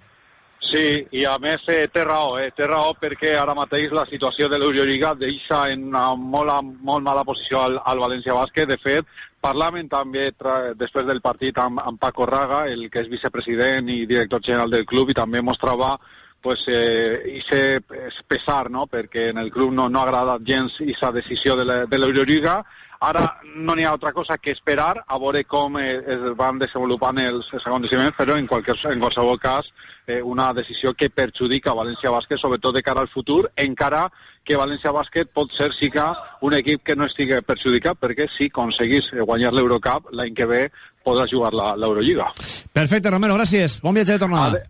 Sí, i a més eh, té raó, eh? té raó perquè ara mateix la situació de l'Eurolliga deixa en una molt, molt mala posició al, al València Bàsquet. De fet, parlaven també tra després del partit amb, amb Paco Raga, el que és vicepresident i director general del club, i també mostrava pues, eh, i ser pesar, no? perquè en el club no, no ha agradat gens aquesta decisió de l'Eurolliga. Ara no n'hi ha altra cosa que esperar a veure com eh, es van desenvolupant els, els aconteciments, però en, qualque, en qualsevol cas eh, una decisió que perjudica València Bàsquet, sobretot de cara al futur, encara que València Bàsquet pot ser sí que un equip que no estigui perjudicat, perquè si aconseguís eh, guanyar l'Eurocup, l'any que ve podrà jugar la- l'Eurolliga. Perfecte, Romero, gràcies. Bon viatge de tornada. Ade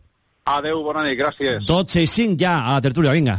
adeu, bona nit, gràcies. 12 i 5 ja a tertúlia, vinga.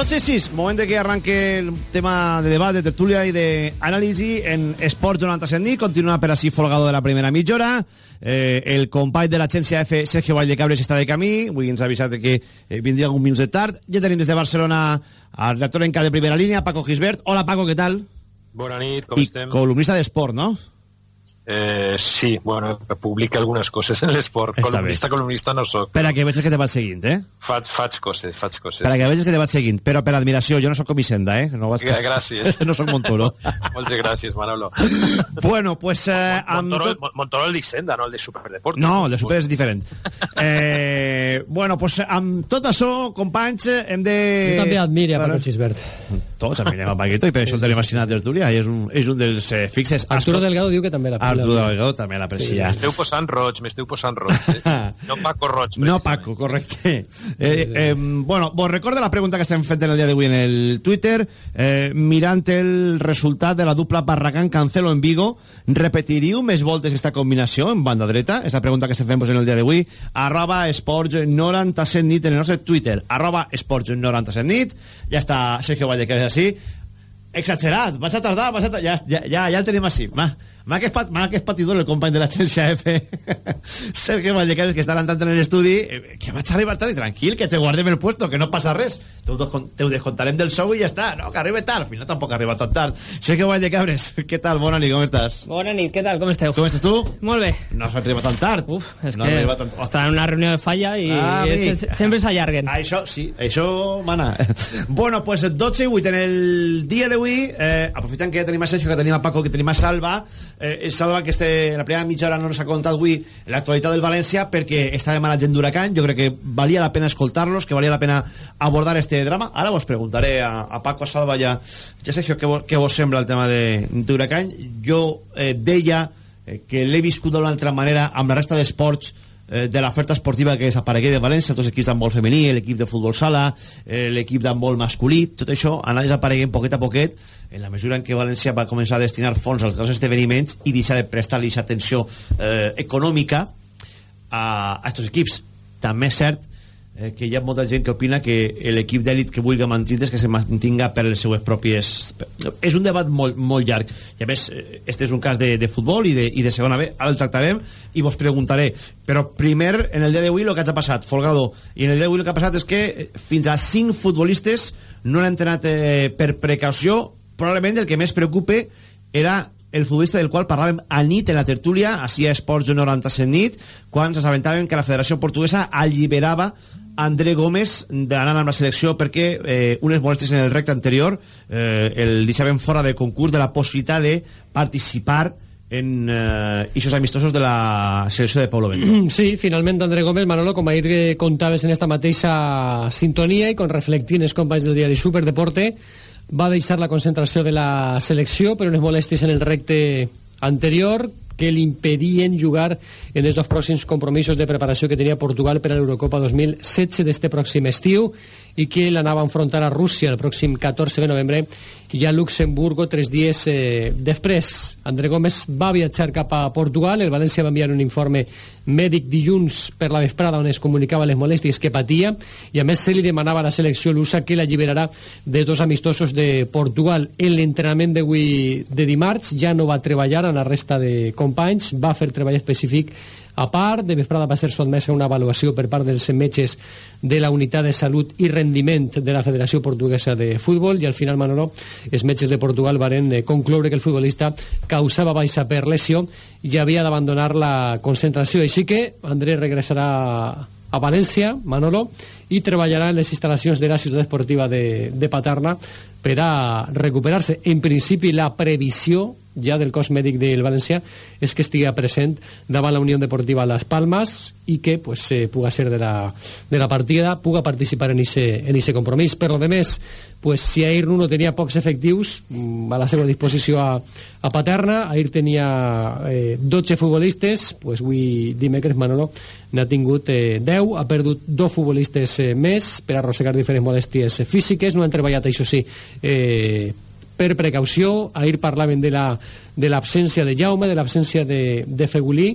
Tots i sis, moment de que arranque el tema de debat, de tertúlia i d'anàlisi en Esports 97 nit. Continua per així folgado de la primera mitja hora. Eh, el company de l'agència F, Sergio Vallecabres, està de camí. Avui ens ha avisat que eh, vindria algun minut de tard. Ja tenim des de Barcelona al redactor en cap de primera línia, Paco Gisbert. Hola, Paco, què tal? Bona nit, com I estem? columnista d'esport, no? Eh, sí, bueno, publica algunes coses en l'esport. Columnista, columnista no sóc. Per a que veig que te vaig seguint, eh? Faig, faig coses, faig coses. Per a que veig que te vaig seguint. Però per admiració, jo no sóc com Hisenda, eh? No vas... Gràcies. <laughs> no sóc Montoro. <laughs> Moltes gràcies, Manolo. <laughs> bueno, pues... Eh, amb Montoro, tot- Montoro el d'Hisenda, no el de Superdeportes. No, el de Super és diferent. eh, bueno, pues amb tot això, companys, hem de... Jo també admire a Paco Xisbert. Tots admirem a Paquito i per això el tenim assinat de tertúlia i és un, és un dels eh, fixes. Arturo Delgado diu que també la Arturo Delgado també l'aprecia. M'esteu posant roig, m'esteu posant roig. Eh? <laughs> No Paco Roig. No, Paco, correcte. <laughs> Eh, eh, bueno, vos recorda la pregunta que estem fent el dia d'avui en el Twitter, eh, mirant el resultat de la dupla Barragán-Cancelo en Vigo, repetiríeu més voltes aquesta combinació en banda dreta? És la pregunta que estem fent en el dia d'avui. Arroba esports 97 nit en el nostre Twitter. Arroba esports 97 nit. Ja està Sergio Valle, que és així. Exagerat, vas a tardar, vas a tardar. Ja, ja, ja, ja el tenim així. Ma, ma que és, pat, que és patidor el company de l'agència F. <laughs> Sergio Vallecas, que està entrant en l'estudi, eh, que vaig arribar tard i tranquil, que te guardem el puesto, que no passa res. Te ho, te ho descontarem del sou i ja està. No, que arribe tard. Al final tampoc arriba tan tard. Sergio Vallecabres, <laughs> què tal? Bona nit, com estàs? Bona nit, què tal? Com esteu? Com estàs tu? Molt bé. No has arribat tan tard. Uf, és no que tan... està en una reunió de falla i Ah, és que sempre s'allarguen. Això, sí, això mana. <laughs> bueno, pues 12 i 8 en el dia d'avui, eh, aprofitant que ja tenim a Sergio, que tenim a Paco, que tenim a Salva, eh, Salva que este, la primera mitja hora no ens ha contat avui l'actualitat del València perquè estàvem a gent d'Huracán, jo crec que valia la pena escoltar-los, que valia la pena abordar este drama. Ara vos preguntaré a, a Paco, Salva i a, ja Sergio, què, vos- què vos sembla el tema de- d'Huracán. Jo eh, deia eh, que l'he viscut d'una altra manera amb la resta d'esports eh, de l'oferta esportiva que desaparegué de València, tots els equips d'handbol femení, l'equip de futbol sala, eh, l'equip d'handbol masculí, tot això anava desapareguent poquet a poquet en la mesura en què València va començar a destinar fons als grans esdeveniments i deixar de prestar-li atenció eh, econòmica a, a estos equips. També és cert eh, que hi ha molta gent que opina que l'equip d'èlit que vulgui mantenir que se mantinga per les seues pròpies... És un debat molt, molt llarg. I a més, eh, este és un cas de, de futbol i de, i de segona B. Ara el tractarem i vos preguntaré. Però primer, en el dia d'avui, el que ha passat, Folgado. I en el dia d'avui el que ha passat és que eh, fins a cinc futbolistes no han entrenat eh, per precaució. Probablement el que més preocupe era el futbolista del qual parlàvem a nit en la tertúlia, així a Esports 97 nit, quan s'assabentaven que la Federació Portuguesa alliberava André Gómez d'anar amb la selecció perquè eh, unes molèsties en el recte anterior eh, el deixaven fora de concurs de la possibilitat de participar en eh, eixos amistosos de la selecció de Pablo Bento. <clears throat> Sí, finalment André Gómez, Manolo, com ahir eh, contaves en esta mateixa sintonia i con reflectint els companys del diari Superdeporte, va deixar la concentració de la selecció per unes molèsties en el recte anterior que li impedien jugar en els dos pròxims compromisos de preparació que tenia Portugal per a l'Eurocopa 2016 d'este pròxim estiu i que l'anava a enfrontar a Rússia el pròxim 14 de novembre i a Luxemburgo tres dies eh, després. André Gómez va viatjar cap a Portugal, el València va enviar un informe mèdic dilluns per la vesprada on es comunicava les molèsties que patia i a més se li demanava a la selecció lusa que l'alliberarà de dos amistosos de Portugal. En l'entrenament d'avui de dimarts ja no va treballar en la resta de companys, va fer treball específic a part, de vesprada va ser sotmesa una avaluació per part dels metges de la Unitat de Salut i Rendiment de la Federació Portuguesa de Futbol i al final, Manolo, els metges de Portugal varen eh, concloure que el futbolista causava baixa per lesió i havia d'abandonar la concentració. Així que André regressarà a València, Manolo, i treballarà en les instal·lacions de la ciutat esportiva de, de Paterna per a recuperar-se. En principi, la previsió ja del cos mèdic del València és que estigui present davant la Unió Deportiva Las Palmas i que pues, eh, puga ser de la, de la partida, puga participar en ese, en ese compromís. Per lo de més, pues, si ahir Nuno tenia pocs efectius mm, a la seva disposició a, a Paterna, ahir tenia eh, 12 futbolistes, pues, avui dimecres Manolo n'ha tingut eh, 10, ha perdut dos futbolistes eh, més per arrossegar diferents modèsties físiques, no han treballat, això sí, eh, per precaució. Ahir parlaven de la de l'absència de Jaume, de l'absència de, de Fegulí,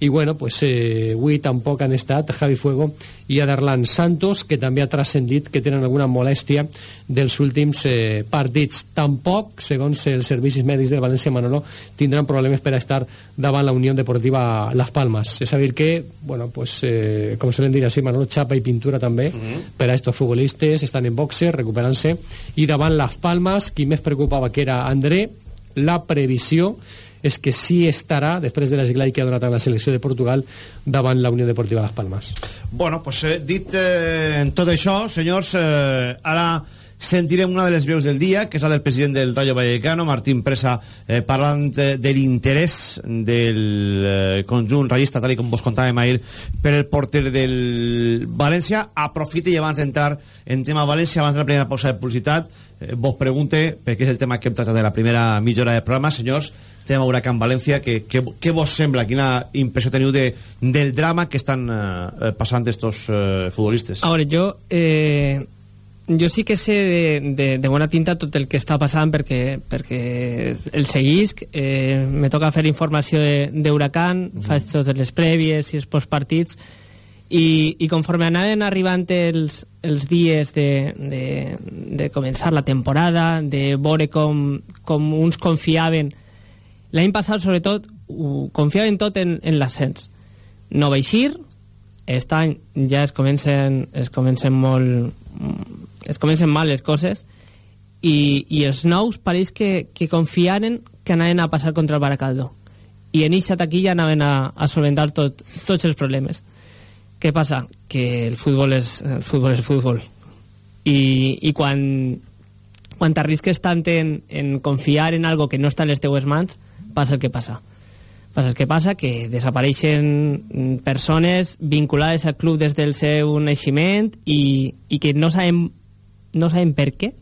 i bueno, pues, eh, avui tampoc han estat Javi Fuego i Adarlan Santos, que també ha transcendit que tenen alguna molèstia dels últims eh, partits. Tampoc, segons els servicis mèdics del València Manolo, tindran problemes per a estar davant la Unió Deportiva Las Palmas. És a dir que, bueno, pues, eh, com solen dir així, Manolo, xapa i pintura també uh -huh. per a estos futbolistes, estan en boxe, recuperant-se, i davant Las Palmas, qui més preocupava que era André, la previsió és que sí estarà, després de l'esglai que ha donat a la selecció de Portugal, davant la Unió Deportiva Las Palmas. Bueno, pues eh, dit eh, tot això, senyors, eh, ara sentirem una de les veus del dia, que és la del president del Rayo Vallecano, Martín Presa, eh, parlant eh, de l'interès del eh, conjunt rayista, tal com vos contàvem ahir, per el porter del València. Aprofite i abans d'entrar en tema València, abans de la primera pausa de publicitat, eh, vos pregunte, perquè és el tema que hem tractat de la primera mitja hora de programa, senyors, tema Huracán València, que, que, que vos sembla? Quina impressió teniu de, del drama que estan eh, passant estos eh, futbolistes? A veure, jo... Eh, jo sí que sé de, de, de bona tinta tot el que està passant perquè, perquè el seguisc, eh, me toca fer informació d'Huracan, mm -hmm. faig totes les prèvies i els postpartits, i, i conforme anaven arribant els, els dies de, de, de començar la temporada, de veure com, com uns confiaven L'any passat, sobretot, confiaven tot en, en l'ascens. No va eixir, aquest any ja es comencen, es comencen molt... es comencen mal les coses i, i els nous pareix que, que confiaren que anaven a passar contra el Baracaldo i en aquesta taquilla anaven a, a solventar tot, tots els problemes què passa? que el futbol és el futbol és futbol i, i quan quan t'arrisques tant en, en confiar en algo que no està en les teues mans passa el que passa. Passa el que passa que desapareixen persones vinculades al club des del seu naixement i, i que no sabem, no sabem per què,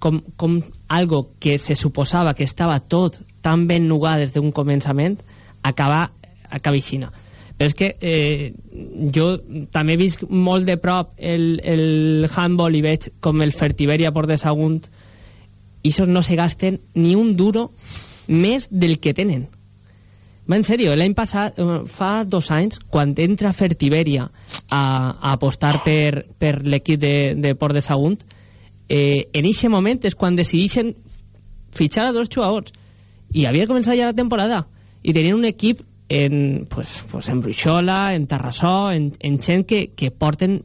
com, com algo que se suposava que estava tot tan ben nugat des d'un començament, acaba, acaba aixina. Però és que eh, jo també visc molt de prop el, el handball i veig com el Fertiberia por de Sagunt i no se gasten ni un duro més del que tenen. Va, en sèrio, l'any passat, eh, fa dos anys, quan entra Fertiberia a, a apostar per, per l'equip de, de Port de Sagunt, eh, en aquest moment és quan decideixen fitxar a dos jugadors. I havia començat ja la temporada. I tenien un equip en, pues, pues en Bruixola, en Tarrasó, en, en gent que, que porten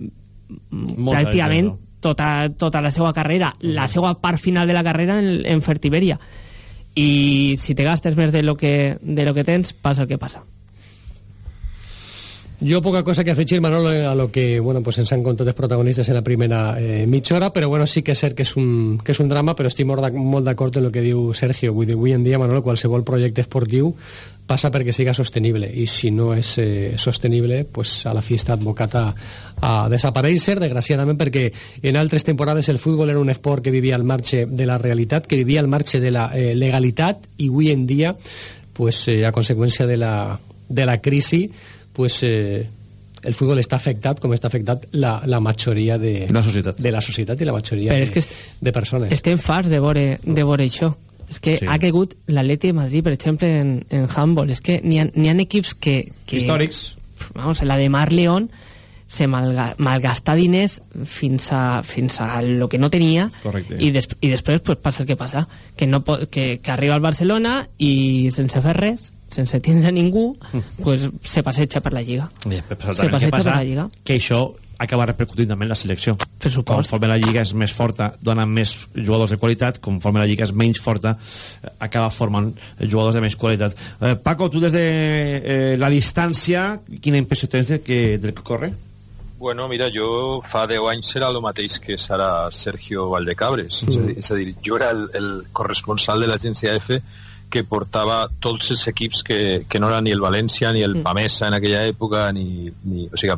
Molt pràcticament tota, tota la seva carrera, la seva part final de la carrera en, en Fertiberia y si te gastes més de lo que, de lo que tens, passa el que passa. Jo poca cosa que afegir, Manolo, a lo que bueno, pues ens han contat els protagonistes en la primera eh, mitja hora, però bueno, sí que és cert que és un, que és un drama, però estic molt d'acord en el que diu Sergio. Vull dir, avui en dia, Manolo, qualsevol projecte esportiu passa perquè siga sostenible i si no és eh, sostenible pues a la fi està advocat a, a desaparèixer desgraciadament perquè en altres temporades el futbol era un esport que vivia al marge de la realitat que vivia al marge de la eh, legalitat i avui en dia pues, eh, a conseqüència de la, de la crisi pues, eh, el futbol està afectat com està afectat la, la majoria de la societat, de la societat i la majoria Però de, que est- de persones. Estem farts de veure, de veure això. És que Sí. ha caigut l'Atleti de Madrid, per exemple, en, en handball. És que n'hi ha, ha equips que, que... Històrics. Vamos, la de Mar León se malga, malgasta diners fins a, fins a lo que no tenia Correcte. i, des, i després pues, passa el que passa que, no que, que arriba al Barcelona i sense fer res sense tindre ningú pues, se passeja per la Lliga Oye, però Se passeja per la Lliga. Que això acaba repercutint també en la selecció. Per supost. Conforme la Lliga és més forta, dona més jugadors de qualitat, conforme la Lliga és menys forta, eh, acaba formant jugadors de més qualitat. Eh, Paco, tu des de eh, la distància, quina impressió tens de que, del que corre? Bueno, mira, jo fa 10 anys era el mateix que serà Sergio Valdecabres. Mm. És, a dir, és a dir, jo era el, el corresponsal de l'agència F que portava tots els equips que, que no era ni el València ni el Pamesa en aquella època ni, ni, o sigui,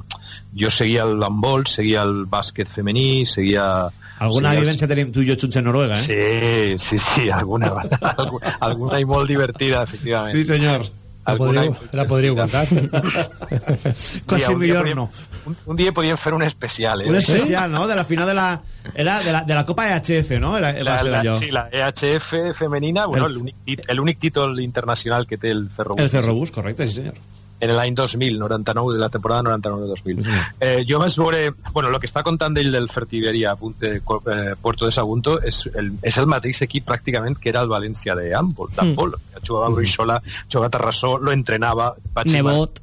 jo seguia el handball, seguia el bàsquet femení seguia Alguna seguia vivència tenim tu i jo junts en Noruega, eh? Sí, sí, sí, alguna, alguna, <laughs> alguna i molt divertida, efectivament. Sí, senyor. La podríeu, la podríeu <laughs> contar. Quasi millor podíem- no. Un, un dia podíem fer un especial, eh? Un especial, no? De la final de la... Era de la, de la Copa EHF, no? Era, La, la, allò. sí, la EHF femenina, bueno, l'únic títol internacional que té el Ferrobús. El Ferrobús, correcte, sí senyor. En l'any 2000, 99, de la temporada 99-2000. Eh, jo vaig veure... Bueno, el que està contant d'ell del Fertiberia Punte, eh, Puerto de Sagunto és el, és el mateix equip pràcticament que era el València de handball. d'handball. Jugava a Bruixola, jugava a Terrassó, lo entrenava... Nebot.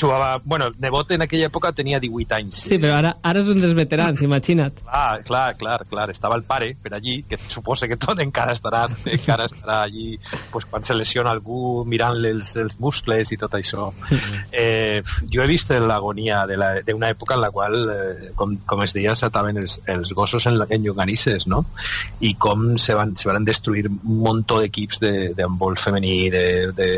Jugava... Bueno, Nebot en aquella època tenia 18 anys. Sí, però ara, ara és un dels veterans, <laughs> imagina't. Clar, clar, clar, clar. Estava el pare per allí, que suposa que tot encara estarà, encara estarà allí pues, quan se lesiona algú mirant-li els, els muscles i tot això. <laughs> Eh, jo he vist l'agonia de la- d'una època en la qual, eh, com, com es deia, saltaven els, els gossos en, la- en lloganisses, no? I com se van, se van destruir un munt d'equips de, de handball femení, de, de,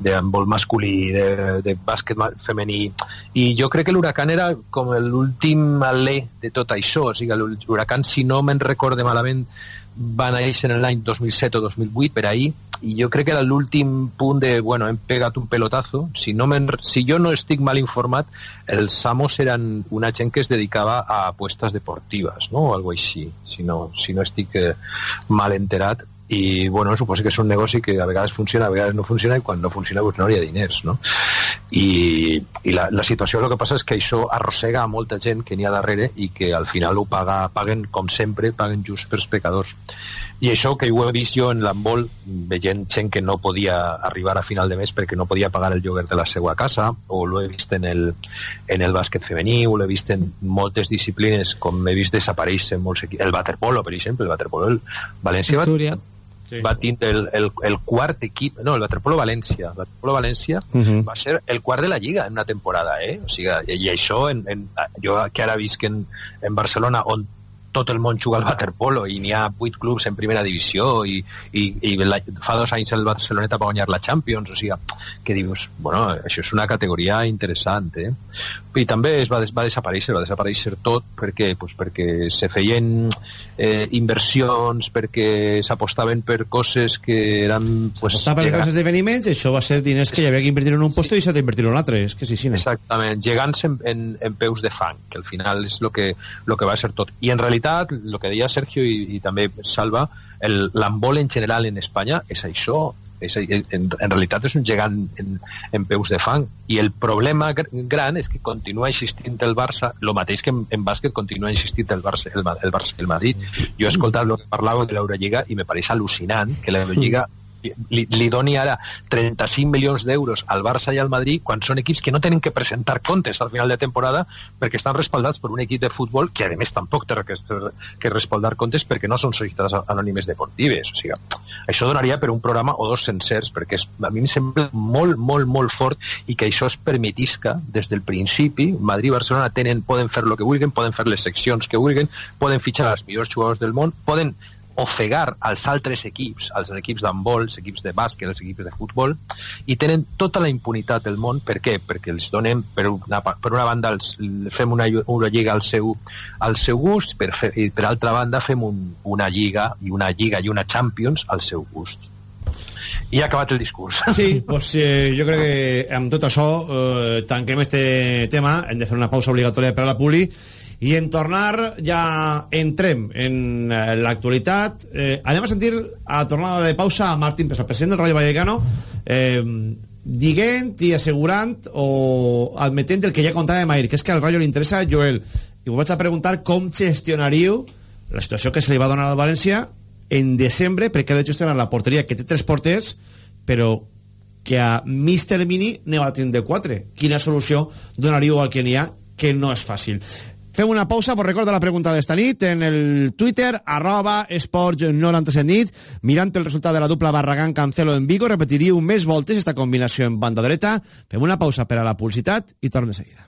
de handball masculí, de, de bàsquet femení. I jo crec que l'Huracan era com l'últim alè de tot això o sigui, l'Huracan si no me'n recorde malament va néixer en l'any 2007 o 2008 per ahir i jo crec que era l'últim punt de, bueno, hem pegat un pelotazo. Si, no me'n- si jo no estic mal informat els amos eren una gent que es dedicava a apuestas deportives no? o algo així si no, si no estic eh, mal enterat i bueno, suposo que és un negoci que a vegades funciona, a vegades no funciona i quan no funciona pues no hi ha diners no? i, i la, la situació el que passa és que això arrossega a molta gent que n'hi ha darrere i que al final ho paga, paguen com sempre, paguen just pels pecadors i això que ho he vist jo en l'handbol veient gent que no podia arribar a final de mes perquè no podia pagar el lloguer de la seva casa o l'ho he vist en el, en el bàsquet femení o l'he vist en moltes disciplines com he vist desaparèixer molts equips el waterpolo per exemple, el waterpolo el València va, Sí. va tindre el, el, el quart equip no, el Waterpolo València el Waterpolo València Mhm. va ser el quart de la Lliga en una temporada eh? o sigui, i, i això en, en, jo que ara visc en, en Barcelona on tot el món juga al waterpolo i n'hi ha vuit clubs en primera divisió i, i, i la, fa dos anys el Barceloneta va guanyar la Champions o sigui, que dius, bueno, això és una categoria interessant eh? i també es va, des, va desaparèixer va desaparèixer tot perquè, pues, perquè se feien eh, inversions perquè s'apostaven per coses que eren pues, Està per grans esdeveniments, això va ser diners que hi havia que invertir en un posto i s'ha d'invertir en un altre, és que sí, sí. Exactament, gegants en, en, en peus de fang, que al final és el que, lo que va ser tot. I en realitat, el que deia Sergio i, i també Salva, l'handbol en general en Espanya és això, és, en, en realitat és un gegant en, en peus de fang. I el problema gr- gran és que continua existint el Barça el mateix que en, en bàsquet continua existint el Barça el, el Barça el Madrid. Jo he escoltat el que parlàveu de l'Eurolliga i me pareix al·lucinant que l'Eurolliga li, li doni ara 35 milions d'euros al Barça i al Madrid quan són equips que no tenen que presentar comptes al final de temporada perquè estan respaldats per un equip de futbol que a més tampoc té que, que respaldar comptes perquè no són societats anònimes deportives. O sigui, això donaria per un programa o dos sencers perquè és, a mi em sembla molt, molt, molt fort i que això es permetisca des del principi. Madrid i Barcelona tenen, poden fer el que vulguin poden fer les seccions que vulguin poden fitxar els millors jugadors del món poden ofegar als altres equips, als equips d'handbol, els equips de bàsquet, els equips de futbol, i tenen tota la impunitat del món. Per què? Perquè els donem, per una, per una banda, els, fem una, una lliga al seu, al seu gust, per fer, i per altra banda fem un, una lliga i una lliga i una Champions al seu gust. I ha acabat el discurs. Sí, <laughs> pues, eh, jo crec que amb tot això eh, tanquem este tema, hem de fer una pausa obligatòria per a la Puli i en tornar ja entrem en eh, l'actualitat. Eh, anem a sentir a la tornada de pausa a Martín Pesa, president del Rayo Vallecano eh, dient i assegurant o admetent el que ja contava Mair, que és que al Rayo li interessa Joel. I vos vaig a preguntar com gestionaríeu la situació que se li va donar al València en desembre perquè ha de gestionar la porteria que té tres porters però que a mig termini ne va tindre quatre. Quina solució donaríeu al que n'hi ha que no és fàcil Fem una pausa, vos recordo la pregunta d'esta nit en el Twitter, arroba esports97 nit, mirant el resultat de la dupla Barragán-Cancelo en Vigo, repetiríeu més voltes esta combinació en banda dreta. Fem una pausa per a la publicitat i tornem de seguida.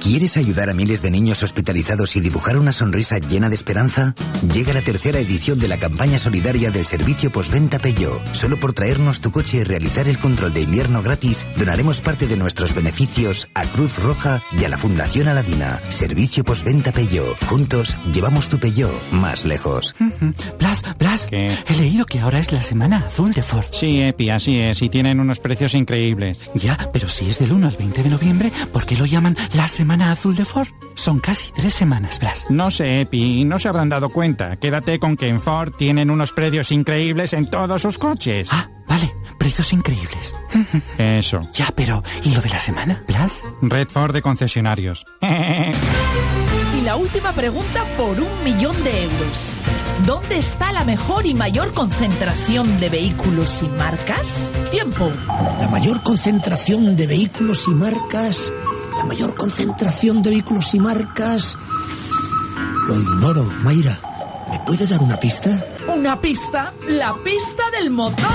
¿Quieres ayudar a miles de niños hospitalizados y dibujar una sonrisa llena de esperanza? Llega la tercera edición de la campaña solidaria del servicio postventa Peugeot. Solo por traernos tu coche y realizar el control de invierno gratis, donaremos parte de nuestros beneficios a Cruz Roja y a la Fundación Aladina. Servicio postventa Peugeot. Juntos llevamos tu Peugeot más lejos. Blas, Blas, he leído que ahora es la semana azul de Ford. Sí, Epi, así es, y tienen unos precios increíbles. Ya, pero si es del 1 al 20 de noviembre, ¿por qué lo llaman la semana azul de Ford? Son casi tres semanas, Blas. No sé, Epi, no se habrán dado cuenta. Quédate con que en Ford tienen unos precios increíbles en todos sus coches. Ah, vale, precios increíbles. <laughs> Eso. Ya, pero ¿y lo de la semana, Blas? Red Ford de concesionarios. <laughs> Y la última pregunta por un millón de euros. ¿Dónde está la mejor y mayor concentración de vehículos y marcas? Tiempo. La mayor concentración de vehículos y marcas. La mayor concentración de vehículos y marcas. Lo ignoro, Mayra. ¿Me puede dar una pista? Una pista, la pista del motor.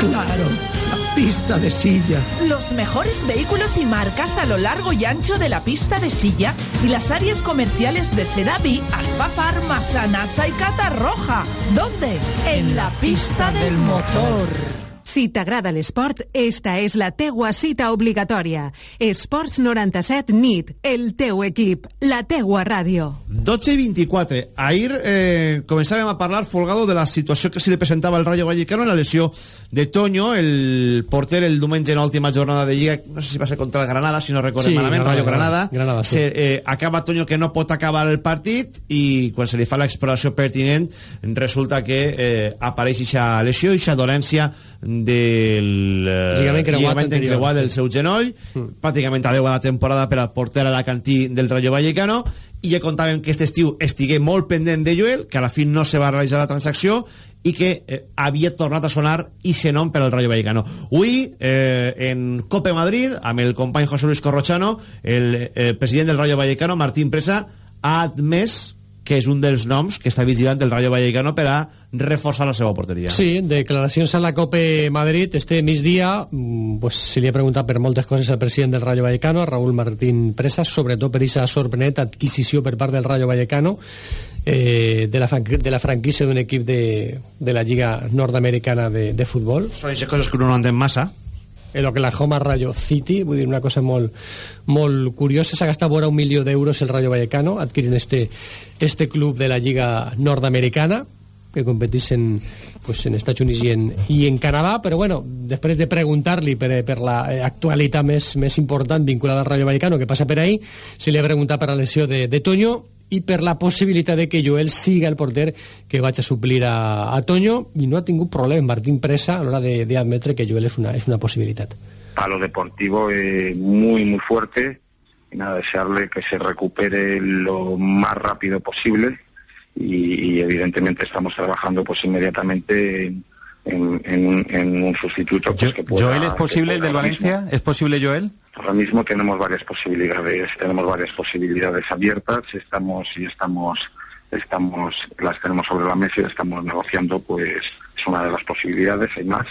Claro, la pista de silla. Los mejores vehículos y marcas a lo largo y ancho de la pista de silla y las áreas comerciales de Sedaví, Alfafar, Masanasa y Catarroja. ¿Dónde? En la pista del motor. Si t'agrada l'esport, esta és la teua cita obligatòria. Esports 97 NIT, el teu equip, la teua ràdio. 12 i 24. Ahir eh, començàvem a parlar, Folgado, de la situació que se li presentava al Rayo Vallecano en la lesió de Toño, el porter el diumenge en l'última jornada de Lliga, no sé si va ser contra el Granada, si no recordem Sí, malament, Granada, Rayo Granada. Granada, sí. se, eh, acaba Toño que no pot acabar el partit i quan se li fa l'exploració pertinent resulta que eh, apareix aquesta lesió, aquesta dolència del eh, Lligament creuat lligament encreuat del seu genoll. Pràcticament adeu a la temporada per al porter alacantí del Rayo Vallecano. I ja contàvem que aquest estiu estigué molt pendent de Joel, que a la fi no se va realitzar la transacció i que eh, havia tornat a sonar i se nom per al Rayo Vallecano. Avui, eh, en Cope Madrid, amb el company José Luis Corrochano, el eh, president del Rayo Vallecano, Martín Presa, ha admès que és un dels noms que està vigilant el Rayo Vallecano per a reforçar la seva porteria. Sí, declaracions a la Cope Madrid este migdia, mm, pues, se li ha preguntat per moltes coses al president del Rayo Vallecano, a Raúl Martín Presa, sobretot per aquesta sorprenent adquisició per part del Rayo Vallecano eh, de, la de la franquícia d'un equip de, de la Lliga Nord-Americana de, de Futbol. Són aquestes coses que uno no entén massa el Oklahoma Rayo City, vull dir una cosa molt, molt curiosa, s'ha gastat vora un milió d'euros el Rayo Vallecano adquirint este, este club de la Lliga Nord-Americana que competís en, pues, en Estats Units i en, i en Canadà, però bueno, després de preguntar-li per, per la eh, més, més important vinculada al Rayo Vallecano que passa per ahí, se li ha preguntat per la lesió de, de Toño per la possibilitat de que Joel siga el porter que vaig a suplir a, a Toño i no ha tingut problema Martín Presa a l'hora d'admetre que Joel és una, és una possibilitat. A lo deportivo eh, muy muy fuerte y nada, desearle que se recupere lo más rápido posible y, y evidentemente estamos trabajando pues inmediatamente en, en, en, un, en un, sustituto pues, que pueda, ¿Joel es posible el del Valencia? Mismo. ¿Es posible Joel? Ahora mismo tenemos varias posibilidades, tenemos varias posibilidades abiertas, estamos y estamos estamos las tenemos sobre la mesa y estamos negociando, pues es una de las posibilidades, hay más.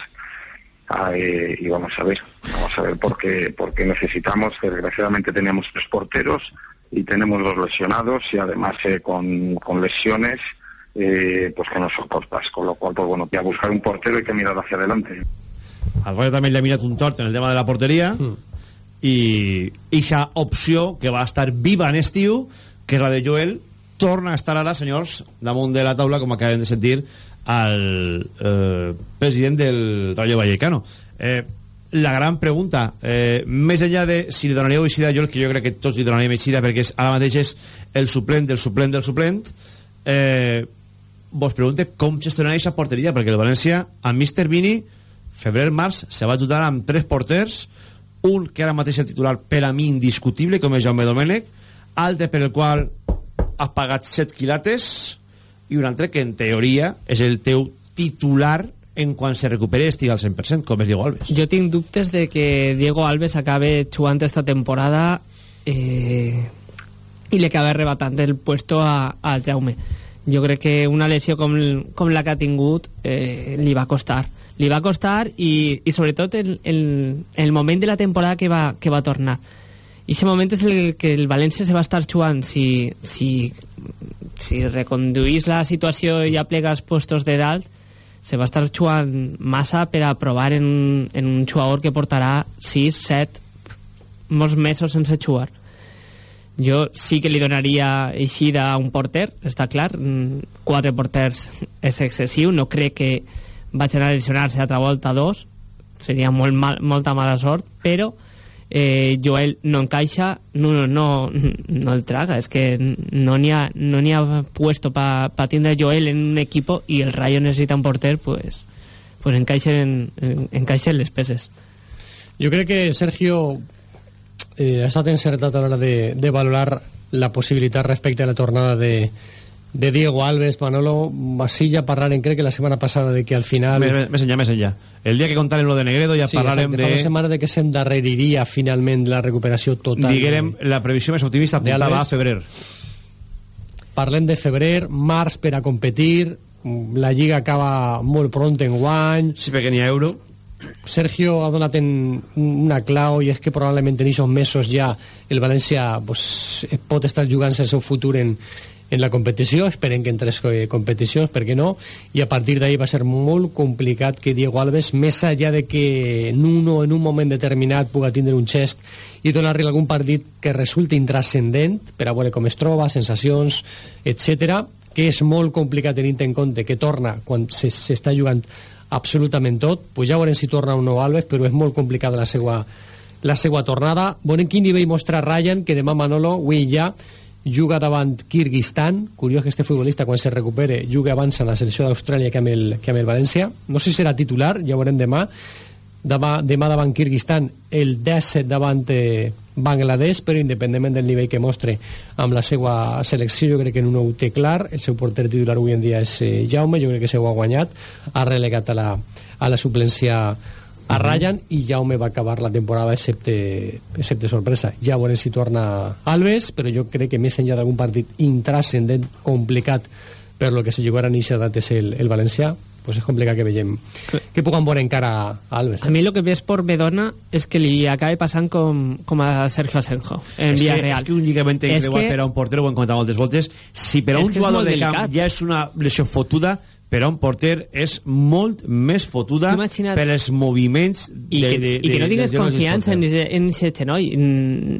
Ah, eh, y vamos a ver, vamos a ver por qué, porque necesitamos, desgraciadamente teníamos tres porteros y tenemos dos lesionados y además eh, con, con lesiones eh, pues que no soportas, con lo cual, pues bueno, a buscar un portero hay que mirar hacia adelante. Al Rayo también le ha mirado un torte en el tema de la portería Mm. i eixa opció que va estar viva en estiu, que és la de Joel, torna a estar ara, senyors, damunt de la taula, com acabem de sentir, al eh, president del Rayo Vallecano. Eh, la gran pregunta, eh, més enllà de si li donaríeu eixida a Joel, que jo crec que tots li donaríem eixida perquè és, ara mateix és el suplent del suplent del suplent, eh, vos pregunte com gestionar aquesta porteria, perquè el València, amb Mr. Vini, febrer-març, se va ajudar amb tres porters, un que ara mateix el titular per a mi indiscutible, com és Jaume Domènech, altre per el qual has pagat 7 quilates, i un altre que en teoria és el teu titular en quan se recupere estigui al 100%, com és Diego Alves. Jo tinc dubtes de que Diego Alves acabe jugant esta temporada eh, i li acabe arrebatant el puesto a, a Jaume. Jo crec que una lesió com, com la que ha tingut eh, li va costar. Li va costar i, i sobretot el, el, el moment de la temporada que va, que va tornar. I aquest moment és el que el València se va estar jugant si, si, si reconduís la situació i aplega els puestos de dalt se va estar jugant massa per a provar en, en un jugador que portarà 6, 7 molts mesos sense jugar jo sí que li donaria eixida a un porter, està clar. Mm, quatre porters és excessiu. No crec que vaig anar a lesionar-se altra volta dos. Seria molt mal, molta mala sort però eh, Joel no encaixa. No, no, no, el traga. És que no n'hi ha, no ha puesto para pa tindre Joel en un equipo i el Rayo necessita un porter pues, pues encaixen, en, encaixen les peces. Jo crec que Sergio eh, ha estat encertat a l'hora de, de valorar la possibilitat respecte a la tornada de, de Diego Alves, Manolo Basilla parlaren crec que la setmana passada de que al final... Més, més enllà, més enllà. El dia que contaren lo de Negredo ja sí, parlarem exacte, de... Fa una setmana de que s'endarreriria finalment la recuperació total. Diguérem, la previsió més optimista apuntava a febrer. Parlem de febrer, març per a competir, la Lliga acaba molt pront en guany... Sí, perquè n'hi ha euro. Sergio ha donat en una clau i és que probablement en aquests mesos ja el València pues, pot estar jugant-se el seu futur en, en la competició, esperem que en tres competicions, per què no, i a partir d'ahir va ser molt complicat que Diego Alves, més allà de que en un, en un moment determinat puga tindre un xest i donar-li algun partit que resulti intrascendent per a veure com es troba, sensacions, etc que és molt complicat tenint en compte que torna quan s'està jugant absolutament tot, pues ja veurem si torna un nou Alves, però és molt complicada la seva, la seva tornada. Veurem quin nivell mostra Ryan, que demà Manolo, avui ja, juga davant Kirguistan, curiós que este futbolista quan se recupere juga abans en la selecció d'Austràlia que, que amb el València, no sé si serà titular, ja veurem demà, demà, demà davant Kirguistan, el 17 davant eh, Bangladesh, però independentment del nivell que mostre amb la seva selecció, jo crec que no ho té clar, el seu porter titular avui en dia és eh, Jaume, jo crec que s'ho ha guanyat, ha relegat a la, a la suplència a Ryan i Jaume va acabar la temporada excepte, excepte sorpresa. Ja veurem si torna Alves, però jo crec que més enllà d'algun partit intrascendent, complicat per lo que se jugarà en eixa edat és el, el valencià, pues és complicat que veiem que puguem veure encara a Alves. A mi el que ves por Bedona és que li acabe passant com, com a Sergio Asenjo en que, Villarreal. és que un lligament És creuat que- per a un porter ho hem comentat moltes voltes si per a un jugador de camp delicat. ja és una lesió fotuda per a un porter és molt més fotuda Imagina't. per els moviments I que, de, de, i que no de- del confiança en, en ese genoll. Mm,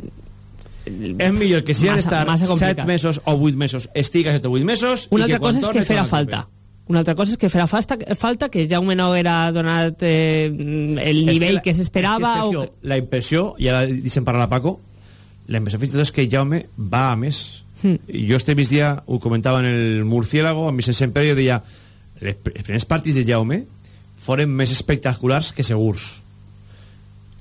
és millor que si ha Massa- d'estar massa 7 complicat. mesos o 8 mesos estigui a 7 o 8 mesos Una altra cosa és que farà torni a falta. Una altra cosa és que farà falta, falta que Jaume no haguera donat eh, el nivell que, s'esperava. és que, o Sergio, la impressió, i ara deixem parlar a Paco la impressió fins i tot és que Jaume va a més Hmm. Jo este migdia ho comentava en el Murciélago amb Vicent Semper jo deia les, els primers partits de Jaume foren més espectaculars que segurs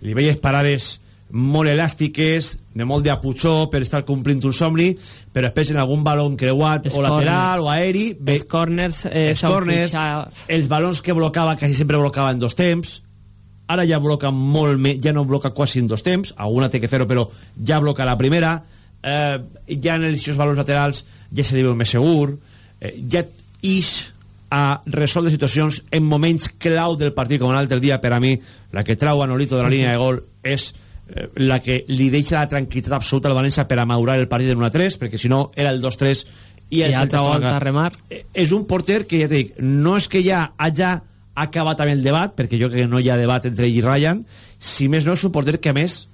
li veies parades molt elàstiques, de molt de aputxó per estar complint un somni, però després en algun balon creuat Els o lateral corners. o aeri... Ve, Els corners, eh, els corners, els balons que blocava, quasi sempre blocava en dos temps, ara ja bloca molt més, ja no bloca quasi en dos temps, alguna té que fer-ho, però ja bloca la primera, eh, ja en els seus balons laterals ja se li veu més segur, eh, ja ix a resoldre situacions en moments clau del partit, com l'altre dia, per a mi, la que trau a Nolito de la línia de gol és la que li deixa la tranquil·litat absoluta al València per amaurar el partit en 1-3, perquè si no era el 2-3 i, I el altra volta a remar. Eh, és un porter que ja dic, no és que ja hagi acabat amb el debat, perquè jo crec que no hi ha debat entre ell i Ryan, si més no és un porter que a més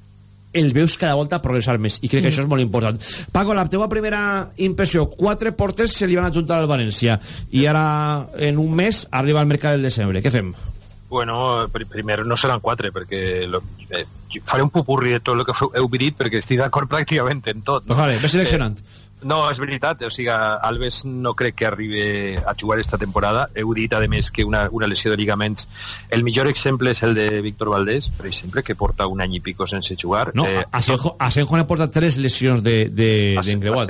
el veus cada volta progressar més i crec que Mm. això és molt important Paco, la teva primera impressió quatre porters se li van ajuntar al València i ara en un mes arriba al mercat del desembre, què fem? Bueno, pr primer no seran quatre, perquè lo, eh, faré un pupurri de tot el que heu dit, perquè estic d'acord pràcticament en tot. Pues vale, ves seleccionant. Eh, no, és veritat, o sigui, Alves no crec que arribi a jugar esta temporada. Heu dit, a més, que una, una lesió de ligaments... El millor exemple és el de Víctor Valdés, per exemple, que porta un any i pico sense jugar. No, Eh, Asenjo, Asenjo n'ha portat tres lesions de, de,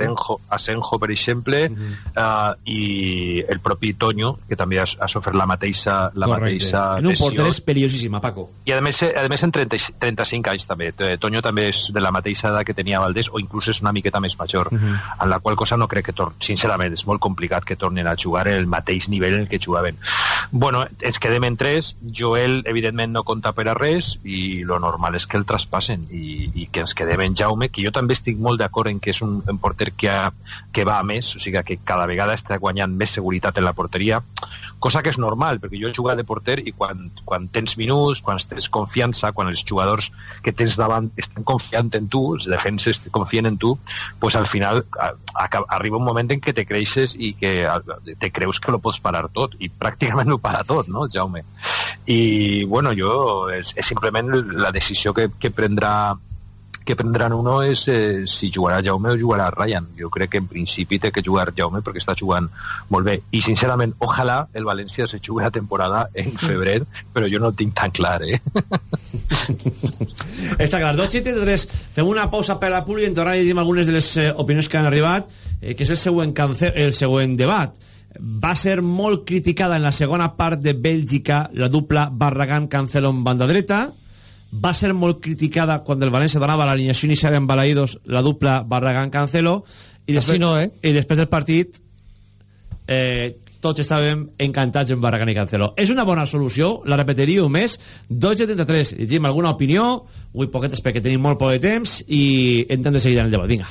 eh? Asenjo, Asenjo, per exemple, uh i el propi Toño, que també ha, ha sofert la mateixa, la Correcte. mateixa En un lesió. porter és perillosíssima, Paco. I a més, a més en 30, i- 35 anys també. Eh, Toño també és de la mateixa edat que tenia Valdés o inclús és una miqueta més major. En la qual cosa no crec que torni, sincerament, és molt complicat que tornin a jugar el mateix nivell en el que jugaven. Bueno, ens quedem en tres. Joel, evidentment, no compta per a res i lo normal és que el traspassen i, i que ens quedem en Jaume, que jo també estic molt d'acord en que és un, un porter que, ha, que va a més, o sigui que cada vegada està guanyant més seguretat en la porteria, cosa que és normal, perquè jo he jugat de porter i quan, quan tens minuts, quan tens confiança, quan els jugadors que tens davant estan confiant en tu, els defenses confien en tu, pues al final a, a, arriba un moment en què te creixes i que a, te creus que lo pots parar tot, i pràcticament ho para tot, no, Jaume? I, bueno, jo, és, és simplement la decisió que, que prendrà que prendran uno és eh, si jugarà Jaume o jugarà Ryan. Jo crec que en principi té que jugar Jaume perquè està jugant molt bé. I sincerament, ojalà el València se jugui la temporada en febrer, però jo no ho tinc tan clar, eh? <laughs> Està clar, 273. Fem una pausa per la pública i en tornar a llegir algunes de les eh, opinions que han arribat, eh, que és el següent, càncer, el següent debat. Va ser molt criticada en la segona part de Bèlgica la dupla Barragán-Cancelo en banda dreta. Va ser molt criticada quan el València donava l'alineació inicial en Balaïdos la dupla Barragán-Cancelo. I després, no, eh? I després del partit eh, tots estàvem encantats en Barragán i Cancelo. És una bona solució, la repetiria un mes, 2.73. Llegim alguna opinió, avui poquetes perquè tenim molt poc de temps i entrem de seguida en el debat. Vinga.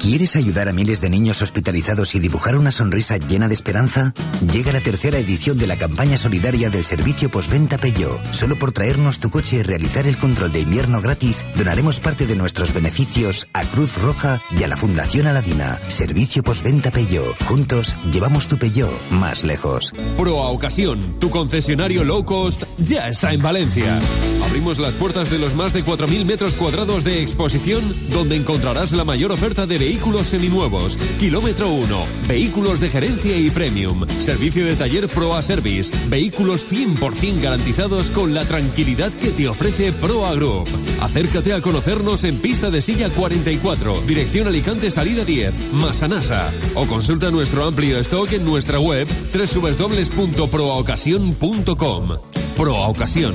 ¿Quieres ayudar a miles de niños hospitalizados y dibujar una sonrisa llena de esperanza? Llega la tercera edición de la campaña solidaria del servicio postventa Peugeot. Solo por traernos tu coche y realizar el control de invierno gratis, donaremos parte de nuestros beneficios a Cruz Roja y a la Fundación Aladina. Servicio postventa Peugeot. Juntos llevamos tu Peugeot más lejos. Pro a Ocasión, tu concesionario low cost, ya está en Valencia. Abrimos las puertas de los más de 4.000 metros cuadrados de exposición, donde encontrarás la mayor oferta de seminuevos. Kilómetro 1, vehículos de gerencia y premium. Servicio de taller Proa Service, vehículos 100% garantizados con la tranquilidad que te ofrece Proa Group. Acércate a conocernos en pista de silla 44, dirección Alicante Salida 10, Masanasa. O consulta nuestro amplio stock en nuestra web www.proaocasión.com. Proa Ocasión,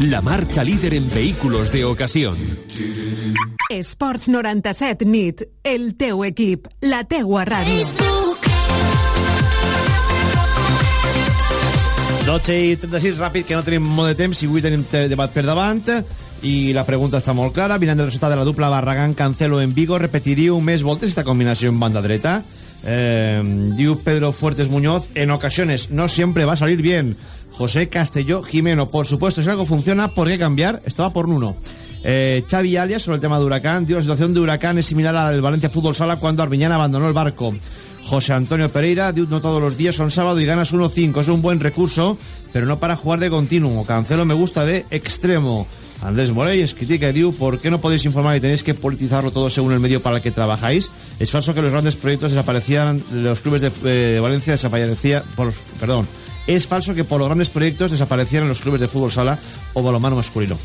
la marca líder en vehículos de ocasión. Esports 97 nit, el teu equip, la teua ràdio. 12 i 36, ràpid, que no tenim molt de temps i avui tenim te- debat per davant i la pregunta està molt clara. Mirant el resultat de la dupla Barragán-Cancelo en Vigo, repetiríeu més voltes esta combinació en banda dreta? Eh, diu Pedro Fuertes Muñoz, en ocasiones no siempre va a salir bien. José Castelló Jimeno, por supuesto, si algo funciona, ¿por qué cambiar? Esto va por uno. Eh, Xavi Alias, sobre el tema de Huracán, diu la situación de Huracán es similar a la del Valencia Fútbol Sala cuando Armiñán abandonó el barco. José Antonio Pereira, diu, no todos los días son sábado y ganas 1-5, es un buen recurso, pero no para jugar de continuo. Cancelo me gusta de extremo. Andrés Morey critica y diu, ¿por qué no podéis informar y tenéis que politizarlo todo según el medio para el que trabajáis? Es falso que los grandes proyectos desaparecieran, los clubes de, eh, de Valencia desaparecían, por perdón, es falso que por los grandes proyectos desaparecieran los clubes de fútbol sala o balonmano masculino.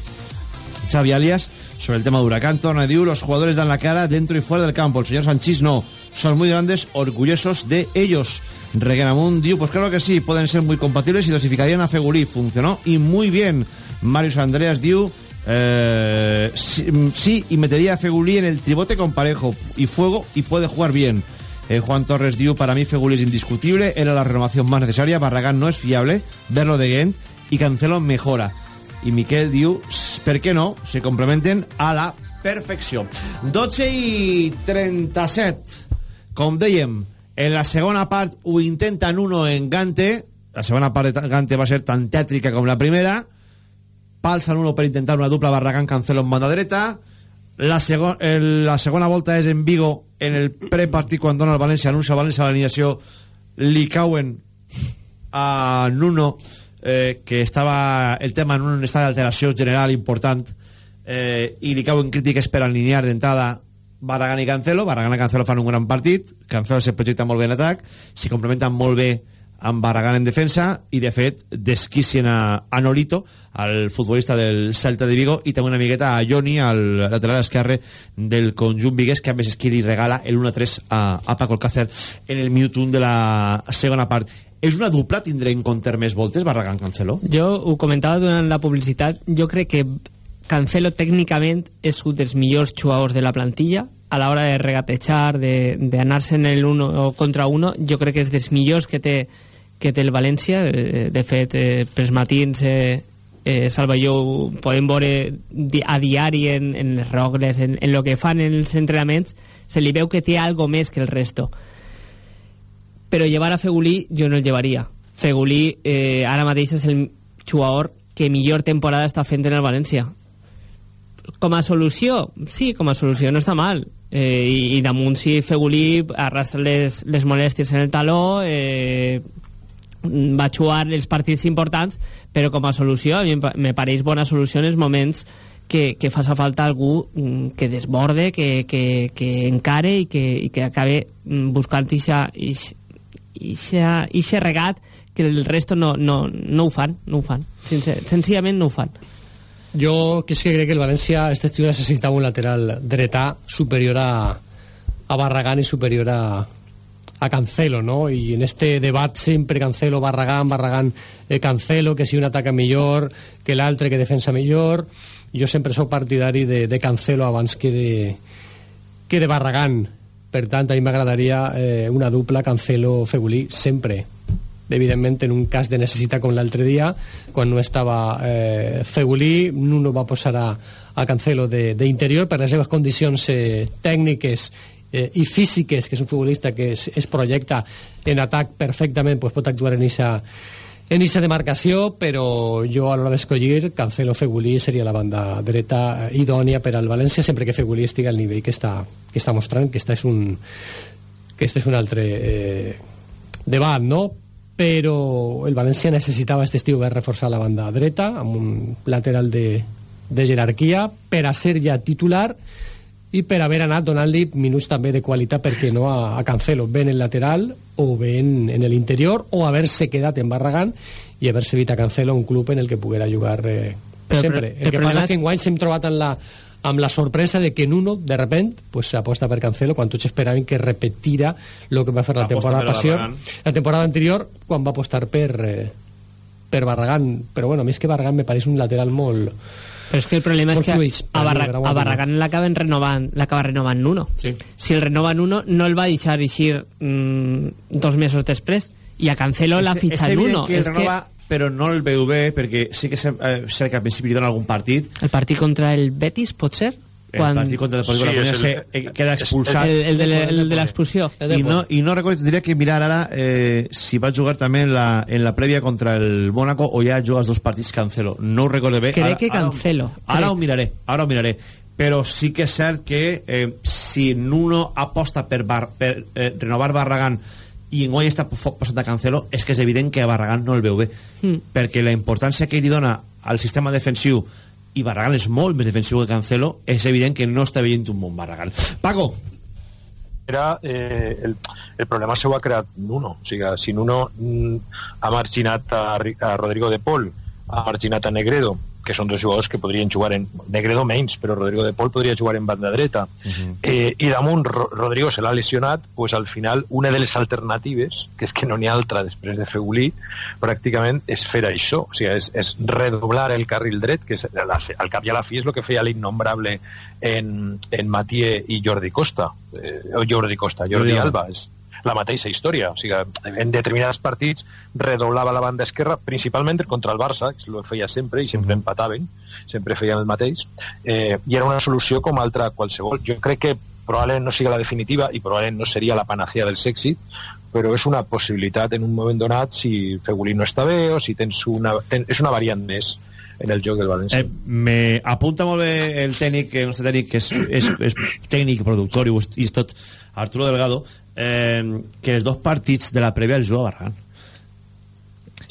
Xavi Alias, sobre el tema de Huracán, torna diu, los jugadores dan la cara dentro y fuera del campo. El señor Sanchís no. Son muy grandes, orgullosos de ellos. Reguenamun diu, pues claro que sí, pueden ser muy compatibles y dosificarían a Fegulí. Funcionó y muy bien. Marius Andreas diu, eh, sí, mm, sí, y metería a Fegulí en el tribote con parejo y fuego y puede jugar bien. Eh, Juan Torres diu, para mí Fegulí es indiscutible, era la renovación más necesaria, Barragán no es fiable, verlo de Gent y Cancelo mejora. I Miquel diu, "S- per què no? Se complementen a la perfecció. 12 i 37. Com dèiem, en la segona part ho intenten uno en Gante, la segona part de Gante va ser tan tètrica com la primera, palsen uno per intentar una dupla Barragán-Cancelo en banda dreta, la, segon, el, la segona volta és en Vigo en el prepartit quan dona el València anuncia el València l'alineació li cauen a Nuno eh, que estava el tema en un estat d'alteració general important eh, i li cauen crítiques per alinear d'entrada. Barragán i Cancelo Barragán i Cancelo fan un gran partit Cancelo se projecta molt bé en atac s'hi complementen molt bé amb Barragán en defensa i de fet desquicien a, a Nolito al futbolista del Celta de Vigo i també una miqueta a Joni al lateral esquerre del conjunt vigués que a més és qui li regala el 1-3 a, a Paco Alcácer en el minut 1 de la segona part és una dupla tindré en compte més voltes Barragán-Cancelo? Jo ho comentava durant la publicitat, jo crec que Cancelo tècnicament és un dels millors jugadors de la plantilla a l'hora de regatejar, d'anar-se en el uno contra uno, jo crec que és dels millors que té, que té el València. Eh, De fet, eh, pels matins eh, eh, Salvalló ho podem veure a diari en, en les rogles, en, en el que fan en els entrenaments, se li veu que té algo més que el resto. Però llevar a Fegulí jo no el llevaria. Fegulí eh, ara mateix és el jugador que millor temporada està fent en el València. Com a solució, sí, com a solució no està mal. Eh, i, I damunt si Fegulí arrastra les, les molèsties en el taló, eh, va jugar els partits importants, però com a solució, a mi em pareix bona solució en els moments que, que faça falta algú mm, que desborde, que, que, que encare i que, i que acabe mm, buscant ixa, ixa, ixa regat que el resto no, no, no ho fan, no ho fan. Sense, senzillament no ho fan. Jo que és que crec que el València este estiu necessitava un lateral dretà superior a, a Barragán i superior a, a Cancelo, ¿no? Y en este debat sempre Cancelo, Barragán, Barragán, eh, Cancelo, que si un ataca millor, que l'altre que defensa millor. Jo sempre sóc partidari de, de Cancelo abans que de, que de Barragán. Per tant, a mi m'agradaria eh, una dupla Cancelo-Fegulí sempre. evidentment en un cas de necessitat com l'altre dia quan no estava eh, Fegulí Nuno va posar a, a Cancelo d'interior per les seves condicions eh, tècniques eh, i físiques que és un futbolista que es, es projecta en atac perfectament pues pot actuar en esa en aquesta demarcació, però jo a l'hora d'escollir Cancelo Fegulí seria la banda dreta idònia per al València sempre que Fegulí estigui al nivell que està, que està mostrant, que este és un que este és un altre eh, debat, no? però el València necessitava aquest estiu per reforçar la banda dreta amb un lateral de, de jerarquia per a ser ja titular i per haver anat donant-li minuts també de qualitat perquè no a, a Cancelo, bé en lateral o bé en, en l'interior o haver-se quedat en Barragán i haver servit a Cancelo un club en el que poguera jugar eh, Però, sempre. però- el que el passa problema és que enguany s'hem trobat amb la, amb la sorpresa de que Nuno, de repent, pues, s'aposta per Cancelo quan tots esperaven que repetira el que va fer la temporada, passió, la temporada anterior quan va apostar per, eh, per Barragán. Però bueno, a mi és que Barragán me pareix un lateral molt... Però és que el problema és que fluix, a, Barra, a Barragán l'acaben renovant, l'acaba renovant Nuno. Sí. Si el renoven Nuno, no el va deixar eixir mm, dos mesos després. I a Cancelo l'ha És- fitxat és evident Nuno. que el És renova, però no el veu bé perquè sí que eh, sé que al principi li dona algun partit El partit contra el Betis, pot ser? El partit contra el Deportivo Sí, de la Coruña el- se, eh, queda expulsat El, el, de, la- el de l'expulsió. i no, i no recordo, tindria que mirar ara eh, si va jugar també en la, en la prèvia contra el Mónaco o ja juga els dos partits Cancelo no ho recordo bé Crec ara, que ara- Cancelo. ara, Crec. ho miraré ara ho miraré però sí que és cert que eh, si Nuno aposta per, bar, per eh, renovar Barragán i en està fo- posat a Cancelo és que és evident que Barragán no el veu bé Mm. perquè la importància que li dona al sistema defensiu i Barragán és molt més defensiu que Cancelo és evident que no està veient un bon Barragán Paco. Era eh, el, el problema seu ha creat Nuno. O sigui, si Nuno mm, ha a, Ri- a Rodrigo de Pol ha marginat Negredo que són dos jugadors que podrien jugar en Negredo menys, però Rodrigo de Pol podria jugar en banda dreta. Eh, i damunt Ro Rodrigo se l'ha lesionat pues al final una de les alternatives que és que no n'hi ha altra després de Fegulí pràcticament és fer això. O sigui, és, és redoblar el carril dret que és, la, al cap i a la fi és el que feia l'innombrable en, en Matié i Jordi Costa eh, o Jordi Costa, Jordi Jordi Alba és la mateixa història. O sigui, en determinats partits redoblava la banda esquerra principalment contra el Barça que ho feia sempre i sempre empataven sempre feien el mateix eh, i era una solució com altra qualsevol. Jo crec que probablement no sigui la definitiva i probablement no seria la panacea dels èxits però és una possibilitat en un moment donat si Fegulí no està bé o si tens una, ten, és una variant més en el joc del València. Eh, me apunta molt bé el tècnic, el nostre tècnic, que és, és, és tècnic, productor i, i és tot, Arturo Delgado, eh, que els dos partits de la prèvia el juga Barran.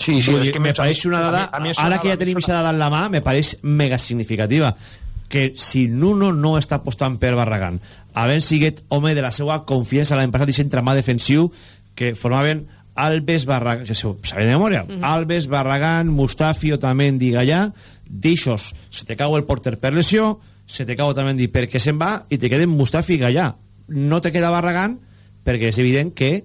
Sí, sí, Vull és dir, que me pareix una a mi- dada, a mi ara que ja tenim aquesta dada en la mà, me pareix mega significativa que si Nuno no està apostant per Barragán, havent sigut home de la seva confiança l'any passat i sent tramà defensiu que formaven Alves Barragán, que se sabeu de memòria, Mhm. Alves, Barragán, Mustafi, Otamendi, Gallà, d'ixos se te cau el porter per lesió, se te cau Otamendi perquè se'n va i te queden Mustafi i Gallà. No te queda Barragán perquè és evident que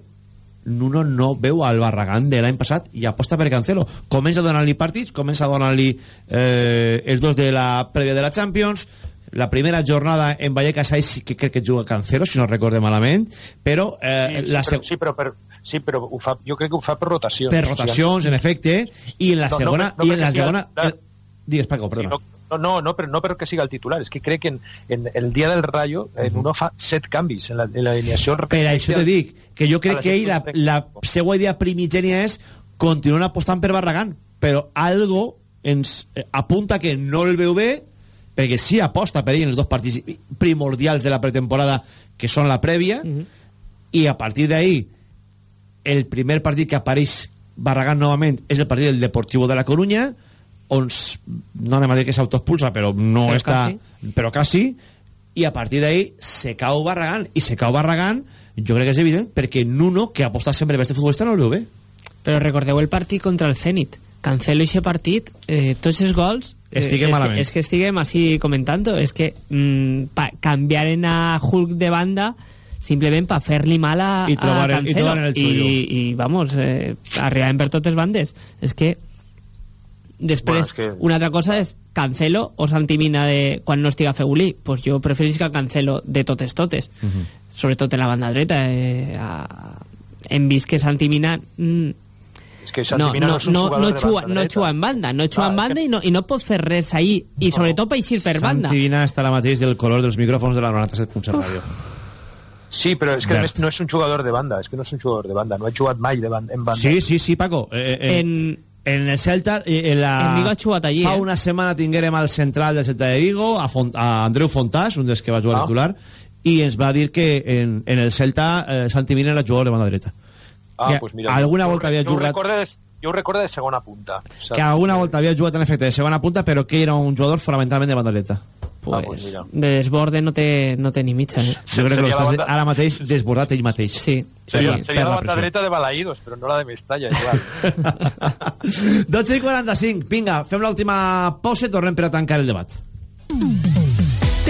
Nuno no veu al Barragán de l'any passat i aposta per Cancelo. Comença a donar-li partits, comença a donar-li eh, els dos de la prèvia de la Champions, la primera jornada en Vallecas ahí sí que crec que juga Cancelo, si no recorde malament, però eh, sí, la sí, però, sí, però, per, sí, però ho fa, jo crec que ho fa per rotacions. per rotacions, en efecte, i en la No, no, segona... no, i en la sigui segona el- el- Digues, Paco, perdona. No, no, no, però no perquè siga el titular, és que crec que en, en, el dia del Rayo eh, uno fa set canvis en la, en l'alineació. Per això te dic, que jo crec la que ell, la, la seva idea primigènia és continuar apostant per Barragán, però algo ens eh, apunta que no el veu bé, perquè sí aposta per ell en els dos partits primordials de la pretemporada, que són la prèvia, i a partir d'ahí, el primer partit que apareix Barragán novament és el partit del Deportivo de la Coruña, on no anem a dir que s'autoexpulsa, però no Però està... quasi. Però quasi, i a partir d'ahí se cau Barragán, i se cau Barragán, jo crec que és evident, perquè Nuno, que ha apostat sempre per este futbolista, no el veu bé. Però recordeu el partit contra el Zenit. Cancelo aquest partit, eh, tots els gols... eh, Estiguem és malament. Que, és que estiguem així comentant és que mm, pa, canviaren a Hulk de banda simplement per fer-li mal a, I trobar a el- i Cancelo. trobar el I, xullo. i, vamos, eh, arribem per totes bandes. És que després, Bueno, és que- una altra cosa és Cancelo o Santi Mina de, quan no estiga Fegulí. Pues jo preferís que Cancelo de totes totes. Sobretot en la banda dreta. Eh, a, hem vist que Santi Mina mm, És que no, Santimina no, no, és un no, no, juga, banda no juga en banda, no juga Clar, en banda i no, i no pot fer res ahí, i sobretot per eixir per banda. Santi Vina està ara mateix del color dels micròfons de la 97.7 Ràdio. Sí, però és que a més no és un jugador de banda, és que no és un jugador de banda, no ha jugat mai de banda, en banda. Sí, sí, sí, Paco. Eh, eh, En- en el Celta... Eh, en la... En Vigo ha jugat allí, Fa eh? una setmana tinguérem al central del Celta de Vigo, a, Font a Andreu Fontàs, un dels que va jugar Ah. titular, i ens va dir que en, en el Celta eh, Santi Mina era jugador de banda dreta. Ah, que pues mira, alguna jo, volta havia jugat- recordo de, jo ho recordo de segona punta. saps? Que alguna volta havia jugat en efecte de segona punta, però que era un jugador fonamentalment de banda dreta. Ah, pues. De desborde no té, no té ni mitja. Eh? Jo crec que l'estàs banda- ara mateix desbordat ell mateix. Sí. Seria, Per- seria la la banda dreta de Balaïdos, però no la de Mestalla, igual. 12 i 45. Vinga, fem l'última pausa i tornem per a tancar el debat.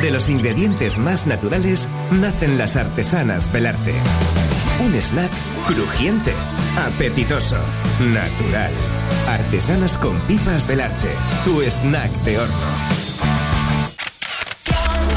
De los ingredientes más naturales nacen las artesanas Belarte. Un snack crujiente, apetitoso, natural. Artesanas con pipas Belarte. Tu snack de horno.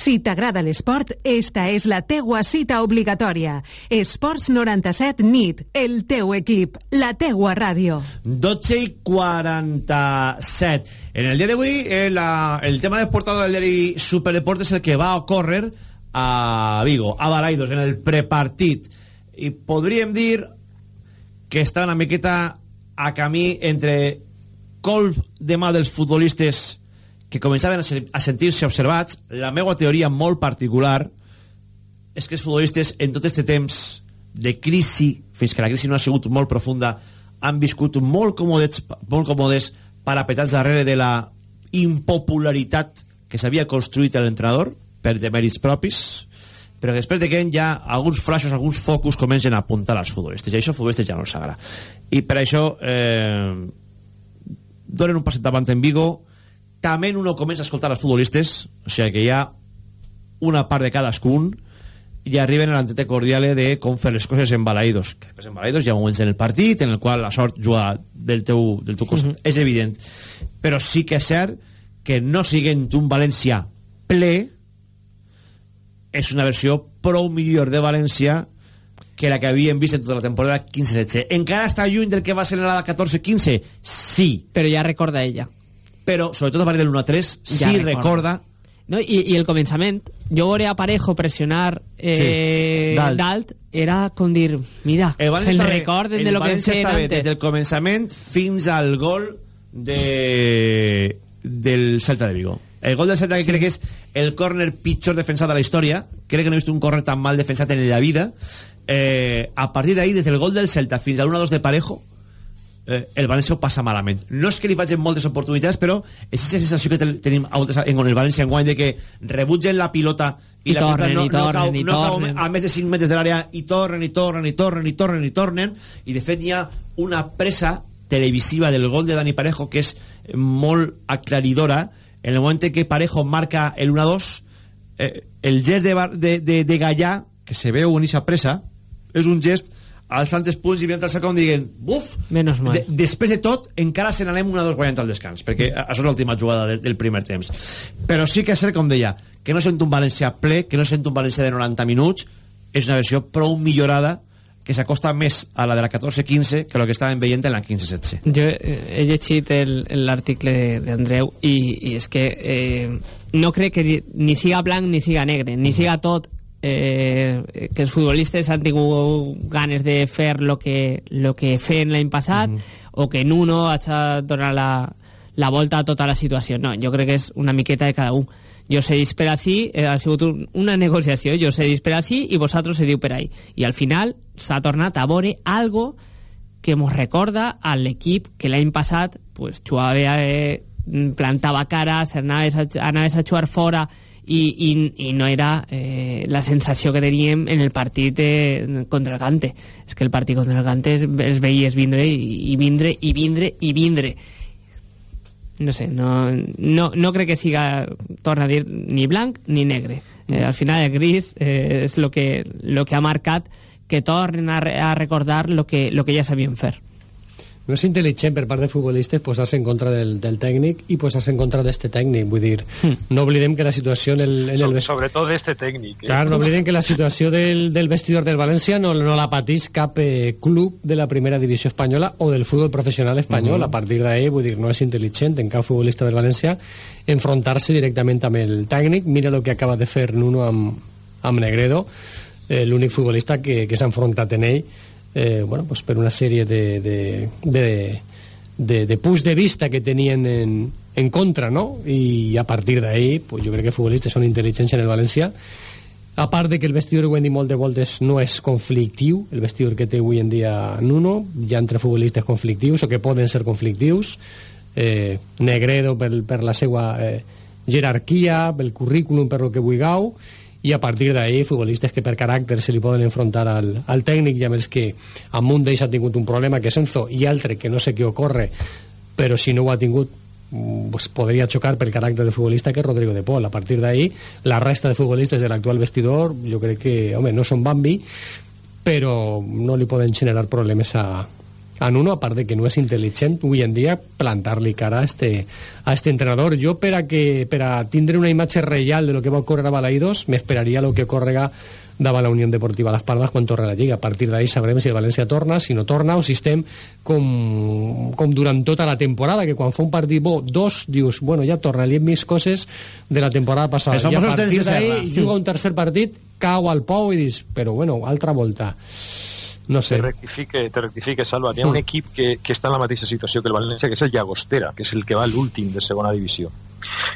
Si t'agrada l'esport, esta és la teua cita obligatòria. Esports 97 NIT, el teu equip, la teua ràdio. 12 i 47. En el día de hoy, eh, el tema de portado del diari Superdeport és el que va ocórrer a Vigo, a Balaidos, en el prepartit. I podríem dir que està una miqueta a camí entre colp de mà dels futbolistes que començaven a se- a sentir-se observats. La meva teoria molt particular és que els futbolistes en tot este temps de crisi, fins que la crisi no ha sigut molt profunda, han viscut molt còmodes, molt còmodes parapetats darrere de la impopularitat que s'havia construït l'entrenador per demèrits propis però després de que ja alguns flashes, alguns focus comencen a apuntar als futbolistes i això als futbolistes ja no els agrada i per això eh, donen un passet davant en Vigo també uno comença a escoltar els futbolistes o sigui que hi ha una part de cadascun i arriben a l'entente cordiale de com fer les coses en balaïdos que després en balaïdos hi ha moments en el partit en el qual la sort juga del teu, del teu costat és evident però sí que és cert que no siguent un València ple és una versió prou millor de València que la que havíem vist en tota la temporada 15-16. Encara està lluny del que va ser la 14-15? Sí. Però ja recorda ella. Però, sobretot a partir del 1-3, sí Ja recorda. recorda. No, i, I el començament, jo veure a Parejo pressionar eh, Sí, dalt. dalt. era com dir, mira, El se'n està bé. recorden El de lo que feien antes. des del començament fins al gol de... del Celta de Vigo. El gol del Celta que crec que és el córner pitjor defensat de la història. Crec que no he vist un córner tan mal defensat en la vida. Eh, a partir d'ahí, des del gol del Celta fins al 1-2 de Parejo, eh, el València ho passa malament. No és que li facin moltes oportunitats, però és aquesta sensació que ten- tenim en el València en guany de que rebutgen la pilota i, I la tornen, pilota no, tornen, no, cau, no cau tornen. a més de 5 metres de l'àrea i tornen, i tornen, i tornen, i tornen, i tornen, i de fet hi ha una pressa televisiva del gol de Dani Parejo que és molt aclaridora en el moment en que Parejo marca el 1-2 eh, el gest de, de, de, de Gallà que se veu en aquesta pressa és un gest als tantes punts i venen al segon dient buf, Menos mal. de, després de tot encara se n'anem una o dos guanyant al descans perquè això és l'última jugada del, del primer temps. Però sí que és cert, com deia que no sent un València ple, que no sent un València de 90 minuts. És una versió prou millorada que s'acosta més a la de la 14-15 que el que estàvem veient en la 15-16 Jo eh, he llegit el- l'article d'Andreu i, i és que eh, no crec que ni- ni siga blanc ni siga negre, ni siga tot eh, que els futbolistes han tingut ganes de fer lo que, lo que feien l'any passat o que en uno ha de donar la, la volta a tota la situació. No, jo crec que és una miqueta de cada un. Jo cedís per així, eh, ha sigut un, una negociació, jo cedís per així i vosaltres cediu per ahí. I al final s'ha tornat a veure algo que ens recorda a l'equip que l'any passat pues, jugava, eh, plantava cares, anaves a, anaves a jugar fora i, i, i no era eh, la sensació que teníem en el partit eh, contra el Gante. És que el partit contra el Gante es, es veies vindre i, i vindre i vindre i vindre. No sé, no, no, no crec que siga, torna a dir, ni blanc ni negre. Eh, al final el gris eh, és lo que, lo que ha marcat que tornen a, a recordar lo que, lo que ja sabien fer. No és intel·ligent per part de futbolistes posar-se en contra del, del tècnic i posar-se en contra d'este tècnic. Vull dir, no oblidem que la situació en el, en el Sobre, vestidor... sobre todo de este técnico. ¿eh? Clar, no oblidem que la situació del, del vestidor del València no, no la patís cap eh, club de la primera divisió espanyola o del futbol professional espanyol. Mhm. A partir d'ahí, vull dir, no és intel·ligent en cap futbolista del València enfrontar-se directament amb el tècnic. Mira el que acaba de fer Nuno amb, amb Negredo, eh, l'únic futbolista que, que s'ha enfrontat en ell eh, bueno, pues per una sèrie de, de, de, de, de punts de vista que tenien en, en contra, no? I a partir d'ahí, pues jo crec que futbolistes són intel·ligents en el València a part de que el vestidor, ho hem dit molt de voltes, no és conflictiu, el vestidor que té avui en dia Nuno, hi ha entre futbolistes conflictius o que poden ser conflictius, eh, Negredo per, per la seva eh, jerarquia, pel currículum, per lo que vulgueu, i a partir d'ahí futbolistes que per caràcter se li poden enfrontar al, al tècnic i amb els que amb un d'ells ha tingut un problema que és Enzo i altre que no sé què ocorre però si no ho ha tingut mm, pues podria xocar pel caràcter de futbolista que és Rodrigo de Pol. A partir d'ahí, la resta de futbolistes de l'actual vestidor, jo crec que, home, no són Bambi, però no li poden generar problemes a, a Nuno, a part de que no és intel·ligent avui en dia plantar-li cara a este, a este entrenador. Jo, per a, que, per a tindre una imatge real de lo que va ocórrer a Balaïdos, m'esperaria lo que ocorrega davant la Unió Deportiva Las Palmas quan torna la Lliga. A partir d'ahí sabrem si el València torna, si no torna, o si estem com, com durant tota la temporada, que quan fa un partit bo, dos, dius, bueno, ja torna, li hem vist coses de la temporada passada. Els I a partir serra. juga un tercer partit, cau al pou i dius, però bueno, altra volta. No sé. Te rectifique, te rectifique, Salva. Hi ha un Mm. equip que, que està en la mateixa situació que el València, que és el Llagostera, que és el que va l'últim de segona divisió.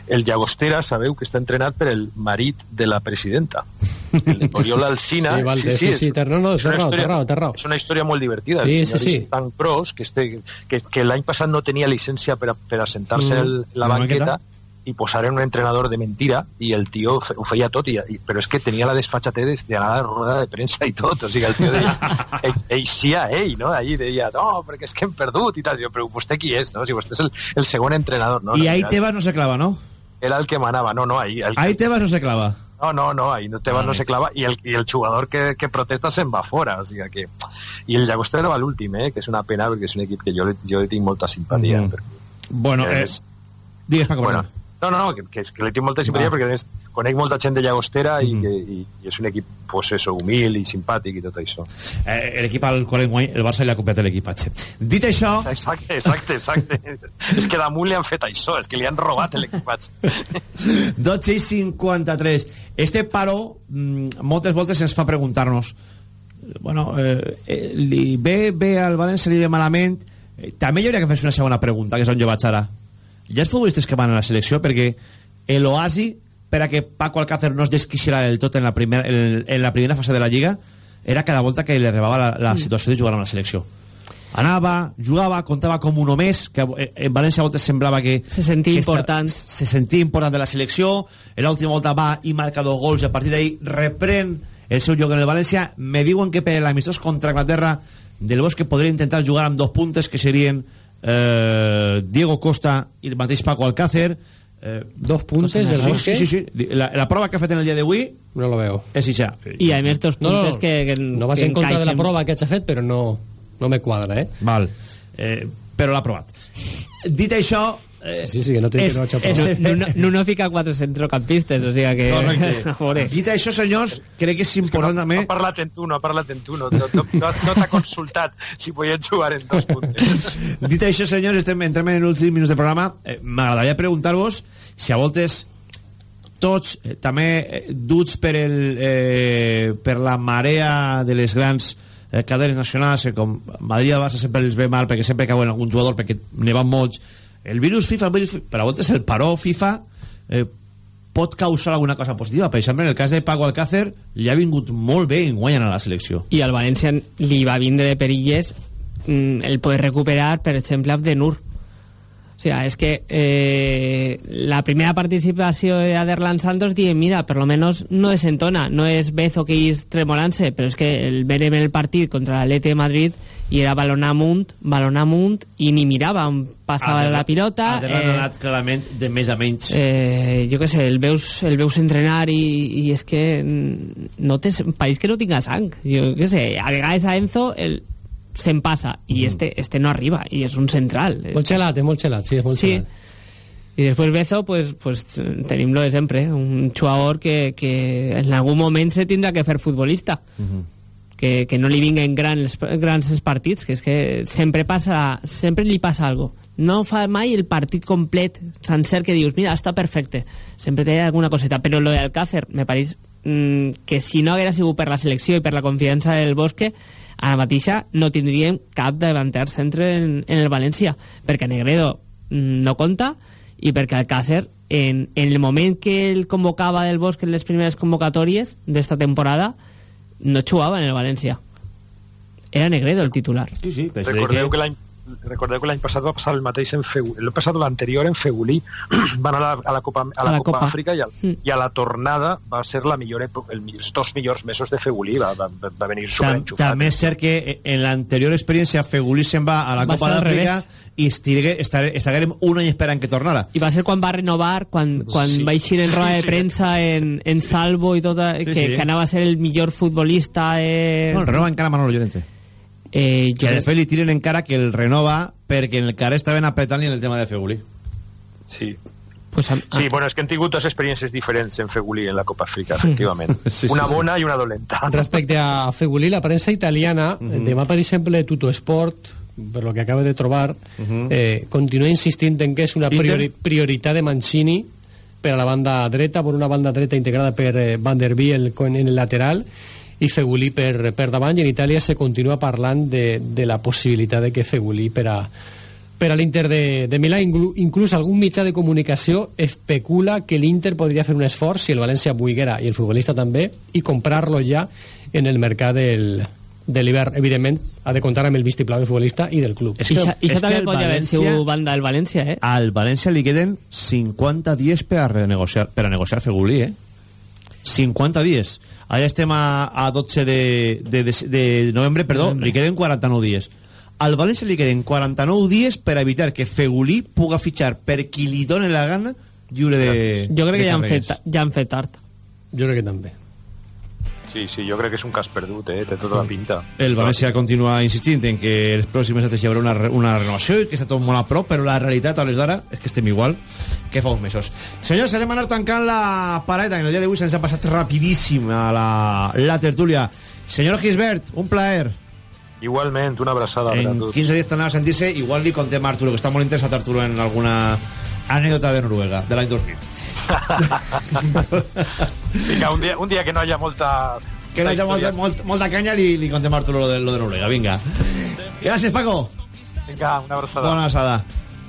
El Llagostera, sabeu que està entrenat per el marit de la presidenta, el Oriol Alsina. <laughs> Sí, Valde, sí, sí, té- no, no, és una història- té raó. És una història molt divertida. Sí, sí, sí. Stan Cross, que, este, que, que l'any passat no tenia llicència per a, per a sentar-se Mm. en La banqueta, banqueta. I posar en un entrenador de mentira i el feia tot i, i, però és que tenia la desfachatez a la roda de premsa i tot o sigui el deia <laughs> ell, ell sí a ell no? allí deia no perquè és que hem perdut i tal Diu, però vostè qui és no? si vostè és el, el segon entrenador no? y ahí Tebas no se clava, ¿no? era el que manava no, no, ahí, el, Ahí Tebas no se clava. no, no, no, ahí no Tebas no se clava i el, i el jugador que, que protesta se'n va fora, o sigui que... I el Llagostera va l'últim, eh, que és una pena perquè és un equip que jo, li- jo li tinc molta simpatia. Mhm. perquè Bueno, eh, és- digues, Paco, bueno, perdona. No, no, no, que, que, que li tinc molta simpatia Va. perquè més conec molta gent de Llagostera i, que, i, i és un equip, pues eso, humil i simpàtic i tot això. Eh, l'equip al qual guany, el Barça li ha copiat l'equipatge. Dit això... Exacte, exacte, exacte. <laughs> és que damunt li han fet això, és que li han robat l'equipatge. <laughs> 12 i 53. Este paro, mm, moltes voltes ens fa preguntar-nos bueno, eh, eh, li ve bé al València, li ve malament eh, també hi hauria que fer una segona pregunta que és on jo vaig ara hi ha futbolistes que van a la selecció perquè l'oasi per a que Paco Alcácer no es desquixera del tot en la, primera, en, en la primera fase de la Lliga era cada volta que li arribava la, la situació de jugar a una selecció. Anava, jugava, comptava com un més que eh, en València a voltes semblava que Se sentia que esta- important. se sentia important de la selecció. En l'última volta va i marca dos gols i a partir d'ahí reprèn el seu lloc en el València. Me diuen que per l'amistós contra Anglaterra del Bosque podria intentar jugar amb dos puntes que serien eh, Diego Costa i el mateix Paco Alcácer Eh, Dos puntes del sí, Bosque. Sí, sí, sí. La, la prova que ha fet en el dia d'avui No lo veo. és ixa. I a més dos puntes no. que, que No vas que en contra de la encaixen. prova que ha fet, però no, no me quadra, eh? Val. Eh, però l'ha provat. Dit això... Eh, Sí, sí, que no té és- <laughs> que no ha hecho és- prova. No, no, no, fica quatre centrocampistes, o sigui que... Correcte. A veure. Dit això, senyors, crec que és important també... No ha parlat en tu, no ha parlat en tu, no, no, no, no, no t'ha consultat si podien jugar en dos puntes. Dit això, senyors, estem, entrem en els últims minuts de programa. Eh, M'agradaria preguntar-vos si a voltes tots, eh, també eh, duts per, el, eh, per la marea de les grans eh, cadenes nacionals, eh, com Madrid i Barça sempre els ve mal perquè sempre cauen algun jugador perquè ne van molts. El virus FIFA, el virus, FIFA, per a voltes el paró FIFA eh, pot causar alguna cosa positiva. Per exemple, en el cas de Paco Alcácer li ha vingut molt bé en guanyen a la selecció. I al València li va vindre de perilles mm, el poder recuperar, per exemple, Abdenur. O sigui, és que eh, la primera participació de Aderlan Santos dient, mira, per lo menos no desentona, no és Bezo que és tremolant-se, però és que el verem el partit contra l'Atleti de Madrid i era balon amunt, balon amunt, i ni mirava on passava Aderlan- la pilota. Ha anat clarament de més a menys. eh, jo què sé, el veus, el veus entrenar i, i és que mm, no té, pareix que no tinga sang jo què sé, a vegades a Enzo el, se'n passa i este, este no arriba i és un central Molt xelat, eh? Molt xelat, sí, és molt sí. xelat. i després Bezo pues, pues, tenim lo de sempre un jugador que, que en algun moment se tindrà que fer futbolista que, que no li vinguen grans, grans partits, que és que sempre passa, sempre li passa algo. No fa mai el partit complet, sencer que dius, mira, està perfecte. Sempre té alguna coseta. Però lo d'Alcácer, me pareix mm, que si no haguera sigut per la selecció i per la confiança del Bosque, ara mateixa no tindríem cap davanter centre en, en el València, perquè Negredo mm, no compta i perquè Alcácer en, en el moment que el convocava del Bosque en les primeres convocatòries d'esta temporada no jugava en el València era Negredo el titular sí, sí, Recordeu que l'any recordeu que l'any passat va passar el mateix en Fegulí, l'any passat l'anterior en Fegulí <clears throat> van a la, a la Copa, a la A la Copa, Copa. Àfrica i, al, Mm. i a la tornada va ser la millor època, el, els dos millors mesos de Fegulí va, va, va venir Tam, superenxufat també és cert que en l'anterior experiència Fegulí se'n va a la Va Copa d'Àfrica. I estigué- estar- estaguérem un any esperant que tornara. i va ser quan va renovar quan, quan Sí. va eixir en roda Sí, de sí. premsa en, en Salvo i tot, Sí, que, sí. que anava a ser el millor futbolista eh, No, el renova encara Manolo Llorente. eh, Que jo, de fet li tiren encara que el renova perquè en el carrer estaven apretant-li en el tema de Fegulí. sí. pues, a, Sí, bueno, és que han tingut dues experiències diferents en Fegulí en la Copa Àfrica, <laughs> efectivament. Sí, sí, una sí. bona i una dolenta. Respecte a Fegulí, la premsa italiana, Mhm. demà, per exemple, Tutto Sport, per lo que acaba de trobar, eh, continua insistint en que és una priori prioritat de Mancini per a la banda dreta, per una banda dreta integrada per eh, Van der Biel en el lateral i Fegulí per, per davant. I en Itàlia se continua parlant de, de la possibilitat de que Fegulí per a, per a l'Inter de, de Milà. Inclu, inclús algun mitjà de comunicació especula que l'Inter podria fer un esforç si el València buiguera i el futbolista també i comprar-lo ja en el mercat del, de l'hivern evidentment ha de comptar amb el vistiplau del futbolista i del club És i que- és també pot haver València- sigut banda del València eh? Al València li queden 50 dies per a renegociar, per a negociar Fegulí, eh? 50 dies. Ara estem a, a 12 de, de, de, de novembre, perdó, Novembre. li queden 49 dies. Al València li queden 49 dies per evitar que Fegulí puga fitxar per qui li doni la gana lliure de jo crec de que ja han, fet, ja han fet tard jo crec que també Sí, sí, jo crec que és un cas perdut, eh? té tota la pinta. El València continua insistint en que els pròxims mesos hi haurà una, una renovació i que està tot molt a prop, però la realitat a les d'ara és que estem igual que fa uns mesos. Senyors, anem a anar tancant la pareta, que el dia d'avui se'ns ha passat rapidíssim a la, la tertúlia. Senyor Gisbert, un plaer. Igualment, una abraçada a En tots. 15 dies tornarà a sentir-se, igual li contem a Arturo, que està molt interessat Arturo en alguna anècdota de Noruega, de l'any 2000. Vinga, un dia, un dia que no hi ha molta... Que no hi ha molta, molt, molta canya, li, li contem a Arturo lo de, lo de Noruega, vinga. Gràcies, Paco. Vinga, una abraçada. Bona asada.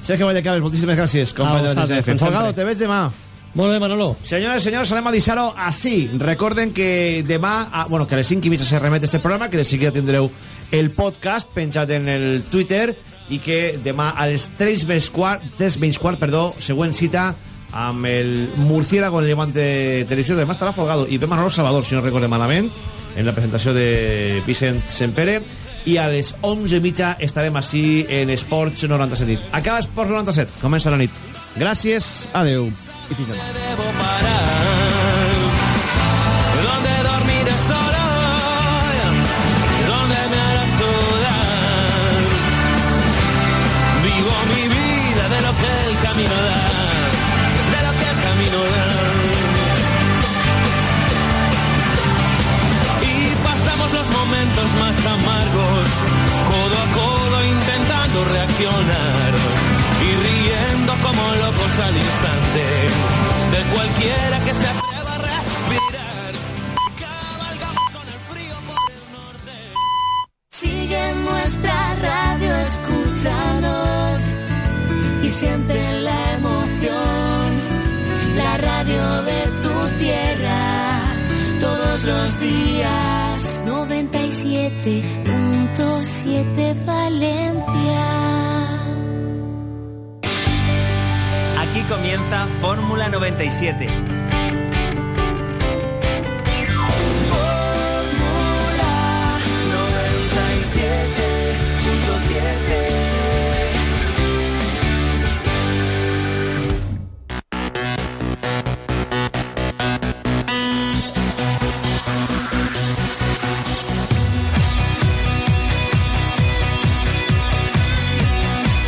Sergio Vallecabes, moltíssimes gràcies, company de la TCF. Folgado, te veig demà. molt bé Manolo Senyores i senyors, anem a deixar-ho així. Recorden que demà, a, bueno, que a les 5 i mitja se remet este programa, que de seguida tindreu el podcast penjat en el Twitter i que demà a les 3 menys quart, 3 menys quart, perdó, següent cita amb el Murciélago en Levante Televisió. Demà estarà Folgado i ve Manolo Salvador, si no recordem malament, en la presentació de Vicent Sempere i a les 11 mitja estarem així en Esports 97 nit. Acaba Esports 97, comença la nit. Gràcies, adeu. i fins demà. Codo a codo intentando reaccionar y riendo como locos al instante de cualquiera que se atreva a respirar. Sigue nuestra radio, escúchanos y siente Aquí comienza Fórmula 97